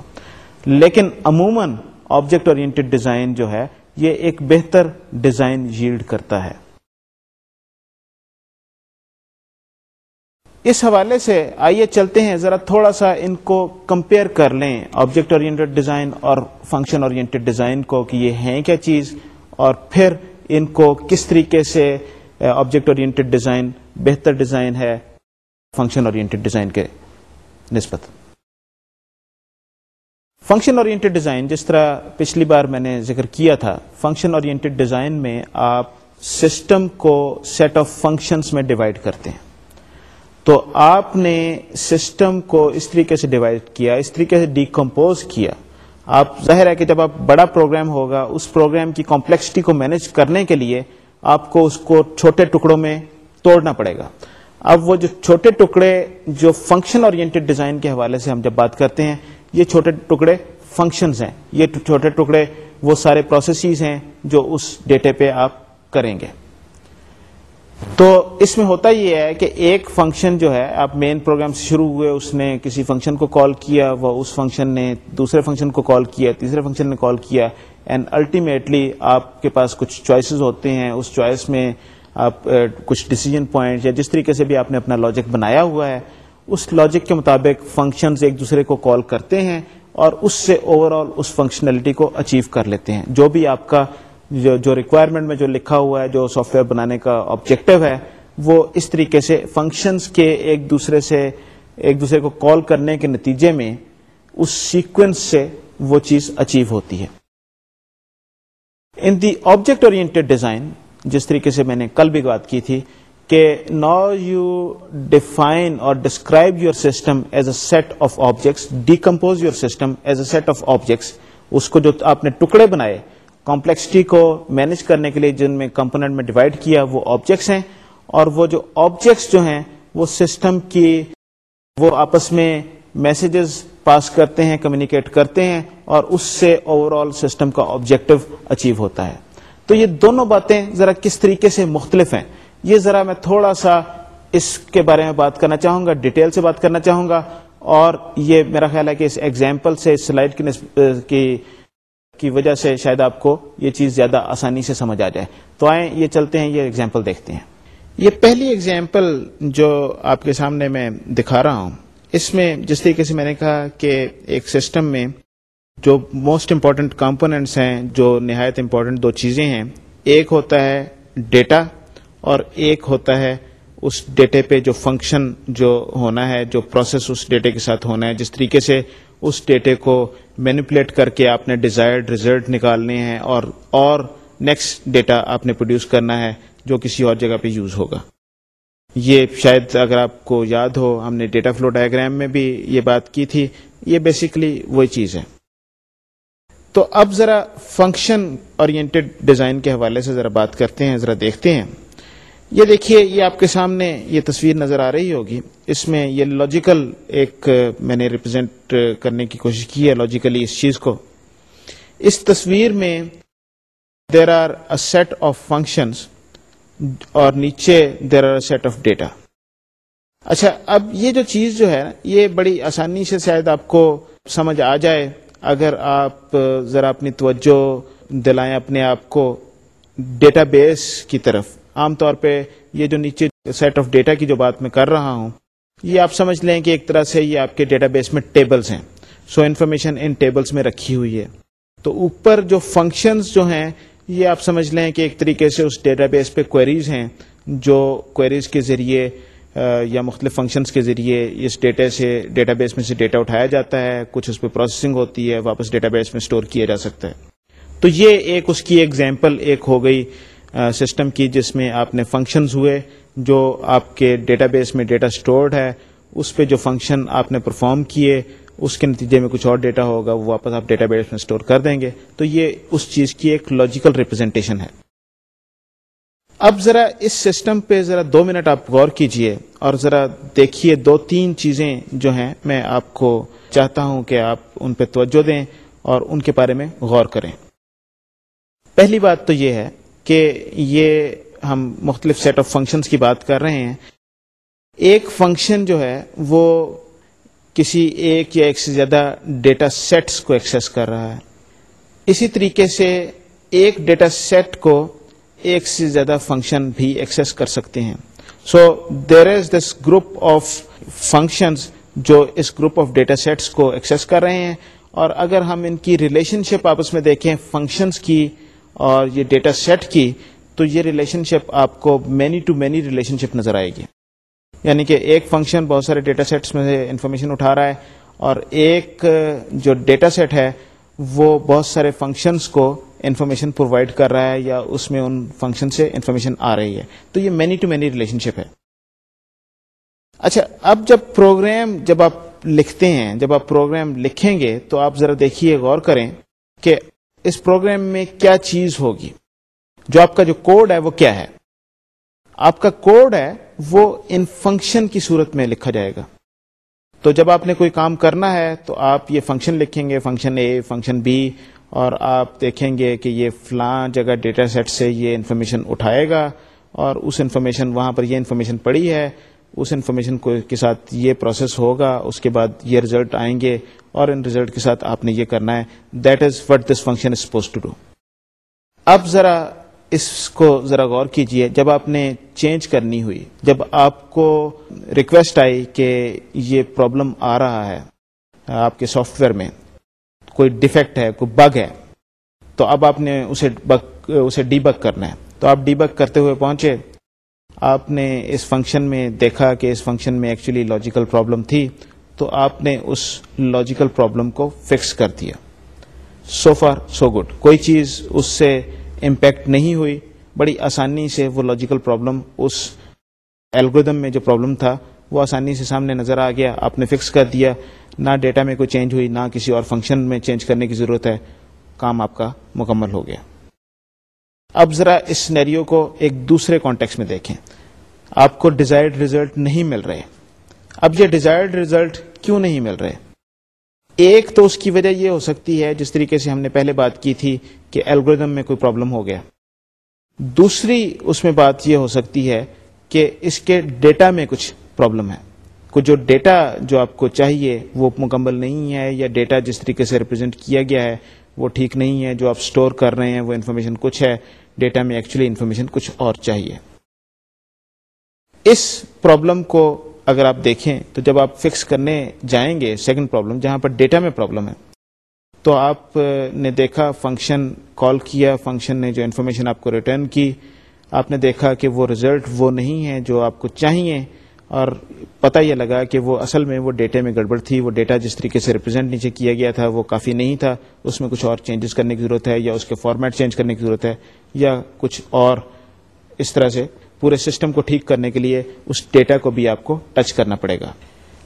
لیکن عموماً آبجیکٹ اورینٹیڈ ڈیزائن جو ہے، یہ ایک بہتر ڈیزائن ییلڈ کرتا ہے۔ اس حوالے سے آئیے چلتے ہیں، ذرا تھوڑا سا ان کو کمپیئر کر لیں آبجیکٹ اورینٹیڈ ڈیزائن اور فنکشن اورینٹیڈ ڈیزائن کو کہ یہ ہیں کیا چیز اور پھر ان کو کس طریقے سے آبجیکٹ اورینٹیڈ ڈیزائن بہتر ڈیزائن ہے فنکشن اورینٹیڈ ڈیزائن کے نسبت۔ فنکشن اورینٹیڈ ڈیزائن جس طرح پچھلی بار میں نے ذکر کیا تھا فنکشن اورینٹیڈ ڈیزائن میں آپ سسٹم کو سیٹ آف فنکشنز میں ڈیوائڈ کرتے ہیں۔ تو آپ نے سسٹم کو اس طریقے سے ڈیوائڈ کیا، اس طریقے سے ڈیکمپوز کیا۔ آپ، ظاہر ہے کہ جب آپ بڑا پروگرام ہوگا، اس پروگرام کی کمپلیکسٹی کو مینج کرنے کے لیے آپ کو اس کو چھوٹے ٹکڑوں میں توڑنا پڑے گا۔ اب وہ جو چھوٹے ٹکڑے، جو فنکشن اورینٹیڈ ڈیزائن کے حوالے سے ہم جب بات کرتے ہیں، یہ چھوٹے ٹکڑے فنکشنز ہیں۔ یہ چھوٹے ٹکڑے وہ سارے پروسیسز ہیں جو اس ڈیٹے پہ آپ کریں گے۔ تو اس میں ہوتا یہ ہے کہ ایک فنکشن جو ہے، آپ مین پروگرام سے شروع ہوئے، اس نے کسی فنکشن کو کال کیا، وہ اس فنکشن نے دوسرے فنکشن کو کال کیا، تیسرے فنکشن نے کال کیا اینڈ الٹیمیٹلی آپ کے پاس کچھ چوائسیز ہوتے ہیں۔ اس چوائس میں آپ کچھ ڈیسیجن پوائنٹ یا جس طریقے سے بھی آپ نے اپنا لاجک بنایا ہوا ہے، اس لاجک کے مطابق فنکشنز ایک دوسرے کو کال کرتے ہیں اور اس سے اوور آل اس فنکشنلٹی کو اچیو کر لیتے ہیں۔ جو بھی آپ کا جو جو ریکوائرمنٹ میں جو لکھا ہوا ہے، جو سافٹ ویئر بنانے کا آبجیکٹو ہے، وہ اس طریقے سے فنکشنز کے ایک دوسرے سے، ایک دوسرے کو کال کرنے کے نتیجے میں اس سیکوینس سے وہ چیز اچیو ہوتی ہے۔ In the object oriented design جس طریقے سے میں نے کل بھی بات کی تھی کہ نا یو ڈیفائن اور describe your system as a set of objects decompose your system as a set of objects اس کو جو آپ نے ٹکڑے بنائے کمپلیکسٹی کو مینج کرنے کے لیے جن میں کمپونیٹ میں ڈیوائڈ کیا وہ آبجیکٹس ہیں اور وہ جو آبجیکٹس جو ہیں وہ سسٹم کی وہ آپس میں میسجز پاس کرتے ہیں کمیونیکیٹ کرتے ہیں اور اس سے اوور آل سسٹم کا آبجیکٹو اچیو ہوتا ہے۔ تو یہ دونوں باتیں ذرا کس طریقے سے مختلف ہیں؟ یہ ذرا میں تھوڑا سا اس کے بارے میں بات کرنا چاہوں گا ڈیٹیل سے بات کرنا چاہوں گا اور یہ میرا خیال ہے کہ اس ایگزامپل سے اس سلائڈ کی کی وجہ سے شاید آپ کو یہ چیز زیادہ آسانی سے سمجھ آ جائے۔ تو آئیں، یہ چلتے ہیں، یہ ایگزامپل دیکھتے ہیں۔ یہ پہلی ایگزامپل جو آپ کے سامنے میں دکھا رہا ہوں، اس میں جس طریقے سے میں نے کہا کہ ایک سسٹم میں جو موسٹ امپورٹنٹ کمپوننٹس ہیں، جو نہایت امپورٹنٹ دو چیزیں ہیں، ایک ہوتا ہے ڈیٹا اور ایک ہوتا ہے اس ڈیٹے پہ جو فنکشن جو ہونا ہے، جو پروسیس اس ڈیٹے کے ساتھ ہونا ہے، جس طریقے سے اس ڈیٹے کو مینیپولیٹ کر کے آپ نے ڈیزائرڈ ریزلٹ نکالنے ہیں اور اور نیکسٹ ڈیٹا آپ نے پروڈیوس کرنا ہے جو کسی اور جگہ پہ یوز ہوگا۔ یہ شاید اگر آپ کو یاد ہو، ہم نے ڈیٹا فلو ڈائگرام میں بھی یہ بات کی تھی۔ یہ بیسکلی وہی چیز ہے۔ تو اب ذرا فنکشن اورینٹیڈ ڈیزائن کے حوالے سے ذرا بات کرتے ہیں، ذرا دیکھتے ہیں۔ یہ دیکھیے، یہ آپ کے سامنے یہ تصویر نظر آ رہی ہوگی۔ اس میں یہ لاجیکل ایک، میں نے ریپرزینٹ کرنے کی کوشش کی ہے لاجیکلی اس چیز کو۔ اس تصویر میں there are a set of functions اور نیچے there are a set of data اچھا اب یہ جو چیز جو ہے، یہ بڑی آسانی سے شاید آپ کو سمجھ آ جائے۔ اگر آپ ذرا اپنی توجہ دلائیں اپنے آپ کو ڈیٹا بیس کی طرف۔ عام طور پہ یہ جو نیچے سیٹ آف ڈیٹا کی جو بات میں کر رہا ہوں، یہ آپ سمجھ لیں کہ ایک طرح سے یہ آپ کے ڈیٹا بیس میں ٹیبلز ہیں۔ سو انفارمیشن ان ٹیبلز میں رکھی ہوئی ہے۔ تو اوپر جو فنکشنز جو ہیں، یہ آپ سمجھ لیں کہ ایک طریقے سے اس ڈیٹا بیس پہ کوئریز ہیں، جو کوئریز کے ذریعے یا مختلف فنکشنز کے ذریعے اس ڈیٹا سے ڈیٹا بیس میں سے ڈیٹا اٹھایا جاتا ہے۔ کچھ اس پہ پروسیسنگ ہوتی ہے، واپس ڈیٹا بیس میں اسٹور کیا جا سکتا ہے۔ تو یہ ایک اس کی ایگزامپل ایک ہو گئی سسٹم کی جس میں آپ نے فنکشنز ہوئے، جو آپ کے ڈیٹا بیس میں ڈیٹا اسٹورڈ ہے، اس پہ جو فنکشن آپ نے پرفارم کیے، اس کے نتیجے میں کچھ اور ڈیٹا ہوگا، وہ واپس آپ ڈیٹا بیس میں اسٹور کر دیں گے۔ تو یہ اس چیز کی ایک لاجیکل ریپرزینٹیشن ہے۔ اب ذرا اس سسٹم پہ ذرا دو منٹ آپ غور کیجیے اور ذرا دیکھیے دو تین چیزیں جو ہیں۔ میں آپ کو چاہتا ہوں کہ آپ ان پہ توجہ دیں اور ان کے بارے میں غور کریں۔ پہلی بات تو یہ ہے کہ یہ ہم مختلف سیٹ آف فنکشنز کی بات کر رہے ہیں۔ ایک فنکشن جو ہے وہ کسی ایک یا ایک سے زیادہ ڈیٹا سیٹس کو ایکسس کر رہا ہے۔ اسی طریقے سے ایک ڈیٹا سیٹ کو ایک سے زیادہ فنکشن بھی ایکسس کر سکتے ہیں۔ So there is this group of functions جو اس گروپ آف ڈیٹا سیٹس کو ایکسس کر رہے ہیں اور اگر ہم ان کی ریلیشن شپ آپس میں دیکھیں فنکشنز کی اور یہ ڈیٹا سیٹ کی، تو یہ ریلیشن شپ آپ کو many to many relationship نظر آئے گی۔ یعنی کہ ایک فنکشن بہت سارے ڈیٹا سیٹس میں سے انفارمیشن اٹھا رہا ہے اور ایک جو ڈیٹا سیٹ ہے، وہ بہت سارے فنکشنز کو انفارمیشن پرووائڈ کر رہا ہے یا اس میں ان فنکشن سے انفارمیشن آ رہی ہے۔ تو یہ many to many relationship ہے۔ اچھا اب جب پروگرام جب آپ لکھتے ہیں، جب آپ پروگرام لکھیں گے، تو آپ ذرا دیکھیے، غور کریں کہ اس پروگرام میں کیا چیز ہوگی؟ جو آپ کا جو کوڈ ہے وہ کیا ہے؟ آپ کا کوڈ ہے وہ ان فنکشن کی صورت میں لکھا جائے گا۔ تو جب آپ نے کوئی کام کرنا ہے تو آپ یہ فنکشن لکھیں گے، فنکشن اے فنکشن بی اور آپ دیکھیں گے کہ یہ فلاں جگہ ڈیٹا سیٹ سے یہ انفارمیشن اٹھائے گا اور اس انفارمیشن وہاں پر یہ انفارمیشن پڑی ہے۔ اس انفارمیشن کو کے ساتھ یہ پروسیس ہوگا، اس کے بعد یہ ریزلٹ آئیں گے اور ان ریزلٹ کے ساتھ آپ نے یہ کرنا ہے۔ That is what this function is supposed to do اب ذرا اس کو ذرا غور کیجیے۔ جب آپ نے چینج کرنی ہوئی، جب آپ کو ریکویسٹ آئی کہ یہ پرابلم آ رہا ہے آپ کے سافٹ ویئر میں، کوئی ڈیفیکٹ ہے، کوئی بگ ہے، تو اب آپ نے اسے بگ اسے ڈی بگ کرنا ہے۔ تو آپ ڈی بگ کرتے ہوئے پہنچے۔ آپ نے اس فنکشن میں دیکھا کہ اس فنکشن میں ایکچولی لاجیکل پرابلم تھی، تو آپ نے اس لاجیکل پرابلم کو فکس کر دیا۔ سو فار سو گڈ کوئی چیز اس سے امپیکٹ نہیں ہوئی۔ بڑی آسانی سے وہ لاجیکل پرابلم اس الگودم میں جو پرابلم تھا، وہ آسانی سے سامنے نظر آ گیا۔ آپ نے فکس کر دیا۔ نہ ڈیٹا میں کوئی چینج ہوئی، نہ کسی اور فنکشن میں چینج کرنے کی ضرورت ہے۔ کام آپ کا مکمل ہو گیا۔ اب ذرا اس سنیریو کو ایک دوسرے کانٹیکس میں دیکھیں۔ آپ کو ڈیزائرڈ ریزلٹ نہیں مل رہے۔ اب یہ ڈیزائرڈ ریزلٹ کیوں نہیں مل رہے؟ ایک تو اس کی وجہ یہ ہو سکتی ہے، جس طریقے سے ہم نے پہلے بات کی تھی کہ الگوریدم میں کوئی پرابلم ہو گیا۔ دوسری اس میں بات یہ ہو سکتی ہے کہ اس کے ڈیٹا میں کچھ پرابلم ہے۔ کچھ جو ڈیٹا جو آپ کو چاہیے، وہ مکمل نہیں ہے یا ڈیٹا جس طریقے سے ریپرزینٹ کیا گیا ہے، وہ ٹھیک نہیں ہے، جو آپ اسٹور کر رہے ہیں، وہ انفارمیشن کچھ ہے۔ ڈیٹا میں ایکچولی انفارمیشن کچھ اور چاہیے۔ اس پرابلم کو اگر آپ دیکھیں تو جب آپ فکس کرنے جائیں گے سیکنڈ پرابلم جہاں پر ڈیٹا میں پرابلم ہے، تو آپ نے دیکھا فنکشن کال کیا فنکشن نے جو انفارمیشن آپ کو ریٹرن کی، آپ نے دیکھا کہ وہ رزلٹ وہ نہیں ہے جو آپ کو چاہیے۔ اور پتہ یہ لگا کہ وہ اصل میں وہ ڈیٹا میں گڑبڑ تھی، وہ ڈیٹا جس طریقے سے ریپرزینٹ نیچے کیا گیا تھا وہ کافی نہیں تھا، اس میں کچھ اور چینجز کرنے کی ضرورت ہے یا اس کے فارمیٹ چینج کرنے کی ضرورت ہے یا کچھ اور اس طرح سے پورے سسٹم کو ٹھیک کرنے کے لیے اس ڈیٹا کو بھی آپ کو ٹچ کرنا پڑے گا۔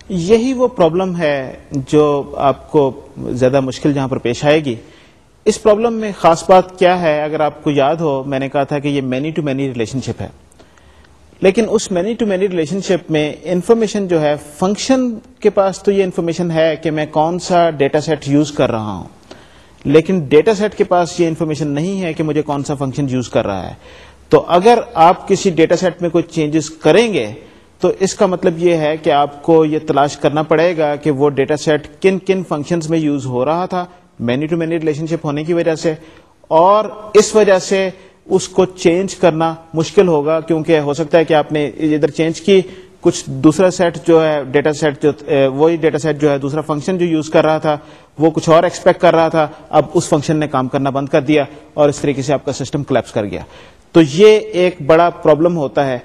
یہی وہ پرابلم ہے جو آپ کو زیادہ مشکل جہاں پر پیش آئے گی۔ اس پرابلم میں خاص بات کیا ہے؟ اگر آپ کو یاد ہو، میں نے کہا تھا کہ یہ many to many relationship ہے۔ لیکن اس many to many relationship میں انفارمیشن جو ہے فنکشن کے پاس تو یہ انفارمیشن ہے کہ میں کون سا ڈیٹا سیٹ یوز کر رہا ہوں۔ لیکن ڈیٹا سیٹ کے پاس یہ انفارمیشن نہیں ہے کہ مجھے کون سا فنکشن یوز کر رہا ہے۔ تو اگر آپ کسی ڈیٹا سیٹ میں کوئی چینجز کریں گے، تو اس کا مطلب یہ ہے کہ آپ کو یہ تلاش کرنا پڑے گا کہ وہ ڈیٹا سیٹ کن کن فنکشنز میں یوز ہو رہا تھا۔ Many to many relationship ہونے کی وجہ سے۔ اور اس وجہ سے اس کو چینج کرنا مشکل ہوگا، کیونکہ ہو سکتا ہے کہ آپ نے ادھر چینج کی، کچھ دوسرا سیٹ جو ہے ڈیٹا سیٹ جو، وہی ڈیٹا سیٹ جو ہے، دوسرا فنکشن جو یوز کر رہا تھا، وہ کچھ اور ایکسپیکٹ کر رہا تھا، اب اس فنکشن نے کام کرنا بند کر دیا اور اس طریقے سے آپ کا سسٹم کلیپس کر گیا۔ تو یہ ایک بڑا پرابلم ہوتا ہے۔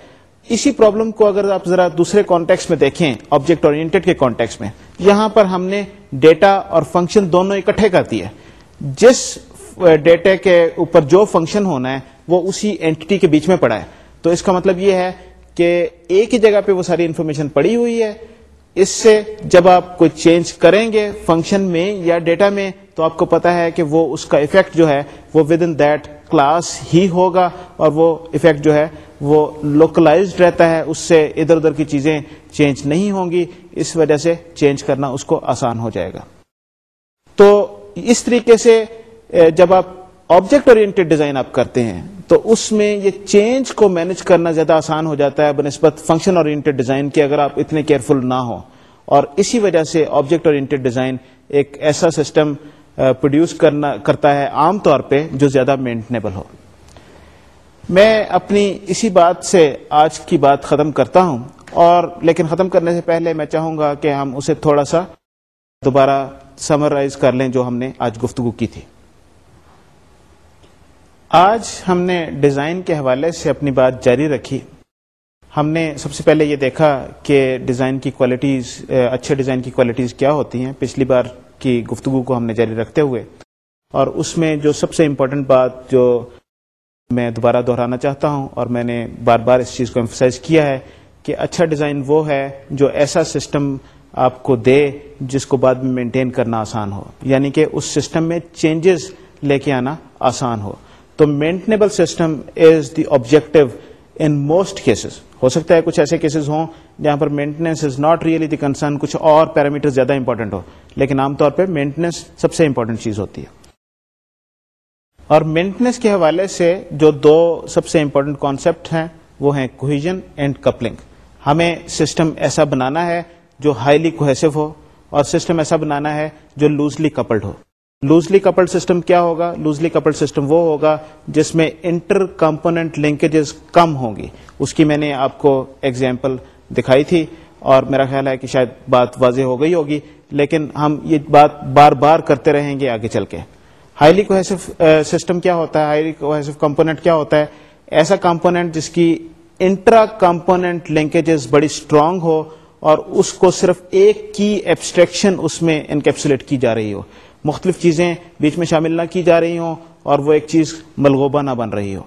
اسی پرابلم کو اگر آپ ذرا دوسرے کانٹیکس میں دیکھیں آبجیکٹ اور کے کانٹیکس میں، یہاں پر ہم نے ڈیٹا اور فنکشن دونوں اکٹھے کر دیے۔ جس ڈیٹا کے اوپر جو فنکشن ہونا ہے وہ اسی اینٹی کے بیچ میں پڑا ہے۔ تو اس کا مطلب یہ ہے کہ ایک ہی جگہ پہ وہ ساری انفارمیشن پڑی ہوئی ہے۔ اس سے جب آپ کوئی چینج کریں گے فنکشن میں یا ڈیٹا میں، تو آپ کو پتا ہے کہ وہ اس کا افیکٹ جو ہے، وہ ود ان دیٹ کلاس ہی ہوگا اور وہ افیکٹ جو ہے، وہ لوکلائزڈ رہتا ہے۔ اس سے ادھر ادھر کی چیزیں چینج نہیں ہوں گی۔ اس وجہ سے چینج کرنا اس کو آسان ہو جائے گا۔ تو اس طریقے سے جب آپ آبجیکٹ اور ڈیزائن آپ کرتے ہیں، تو اس میں یہ چینج کو مینج کرنا زیادہ آسان ہو جاتا ہے بنسبت فنکشن اور ڈیزائن کے اگر آپ اتنے کیئرفل نہ ہو اور اسی وجہ سے آبجیکٹ اور ڈیزائن ایک ایسا سسٹم پروڈیوس کرنا، کرتا ہے عام طور پہ جو زیادہ مینٹنیبل ہو۔ میں اپنی اسی بات سے آج کی بات ختم کرتا ہوں، اور لیکن ختم کرنے سے پہلے میں چاہوں گا کہ ہم اسے تھوڑا سا دوبارہ سمرائز کر لیں جو ہم نے آج گفتگو کی تھی۔ آج ہم نے ڈیزائن کے حوالے سے اپنی بات جاری رکھی۔ ہم نے سب سے پہلے یہ دیکھا کہ ڈیزائن کی کوالٹیز اچھے ڈیزائن کی کوالٹیز کیا ہوتی ہیں پچھلی بار کی گفتگو کو ہم نے جاری رکھتے ہوئے۔ اور اس میں جو سب سے امپورٹنٹ بات جو میں دوبارہ دہرانا چاہتا ہوں اور میں نے بار بار اس چیز کو امفسائز کیا ہے کہ اچھا ڈیزائن وہ ہے جو ایسا سسٹم آپ کو دے جس کو بعد میں مینٹین کرنا آسان ہو۔ یعنی کہ اس سسٹم میں چینجز لے کے آنا آسان ہو۔ تو maintainable system is the objective in most cases ہو سکتا ہے کچھ ایسے کیسز ہوں جہاں پر maintenance is not really the concern کچھ اور پیرامیٹر زیادہ امپورٹنٹ ہو، لیکن عام طور پہ مینٹیننس سب سے امپورٹنٹ چیز ہوتی ہے۔ اور مینٹیننس کے حوالے سے جو دو سب سے امپورٹنٹ کانسیپٹ ہیں، وہ ہیں کوہیجن اینڈ کپلنگ ہمیں سسٹم ایسا بنانا ہے جو ہائیلی کوہیسو ہو، اور سسٹم ایسا بنانا ہے جو لوزلی کپلڈ ہو۔ لوزلی کپلڈ سسٹم کیا ہوگا لوزلی کپلڈ سسٹم وہ ہوگا جس میں انٹر کمپوننٹ لنکیجز کم ہوں گی اس کی میں نے آپ کو ایگزامپل دکھائی تھی اور میرا خیال ہے کہ شاید بات واضح ہو گئی ہوگی لیکن ہم یہ بات بار بار کرتے رہیں گے آگے چل کے ہائیلی کوہیسو سسٹم کیا ہوتا ہے ہائیلی کوہیسو کمپوننٹ کیا ہوتا ہے ایسا کمپوننٹ جس کی انٹرا کمپوننٹ لنکیجز بڑی اسٹرانگ ہو اور اس کو صرف ایک کی ایبسٹریکشن اس میں انکیپسولیٹ کی جا رہی ہو مختلف چیزیں بیچ میں شامل نہ کی جا رہی ہوں اور وہ ایک چیز ملغوبہ نہ بن رہی ہو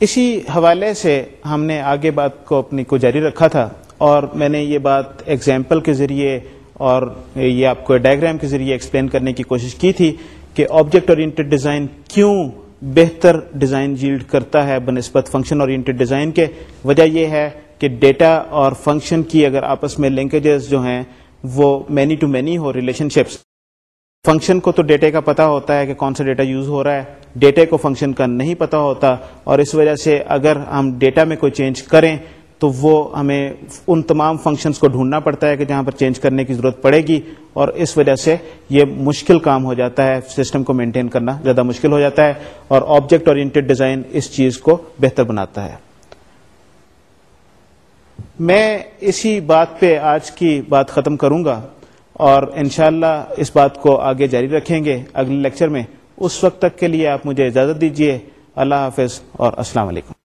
اسی حوالے سے ہم نے آگے بات کو اپنی کو جاری رکھا تھا اور میں نے یہ بات ایگزامپل کے ذریعے اور یہ آپ کو ڈائگرام کے ذریعے ایکسپلین کرنے کی کوشش کی تھی کہ آبجیکٹ اورینٹیڈ ڈیزائن کیوں بہتر ڈیزائن جیلڈ کرتا ہے بنسبت فنکشن اورینٹیڈ ڈیزائن کے۔ وجہ یہ ہے کہ ڈیٹا اور فنکشن کی اگر آپس میں لنکیجز جو ہیں وہ مینی ٹو مینی ہو ریلیشن شپس فنکشن کو تو ڈیٹے کا پتا ہوتا ہے کہ کون سا ڈیٹا یوز ہو رہا ہے. ڈیٹے کو فنکشن کا نہیں پتا ہوتا اور اس وجہ سے اگر ہم ڈیٹا میں کوئی چینج کریں تو وہ ہمیں ان تمام فنکشنز کو ڈھونڈنا پڑتا ہے کہ جہاں پر چینج کرنے کی ضرورت پڑے گی اور اس وجہ سے یہ مشکل کام ہو جاتا ہے. سسٹم کو مینٹین کرنا زیادہ مشکل ہو جاتا ہے اور آبجیکٹ اور ڈیزائن اس چیز کو بہتر بناتا ہے. میں اسی بات پہ آج کی بات ختم کروں گا اور انشاءاللہ اس بات کو آگے جاری رکھیں گے اگلے لیکچر میں۔ اس وقت تک کے لیے آپ مجھے اجازت دیجیے اللہ حافظ اور السلام علیکم۔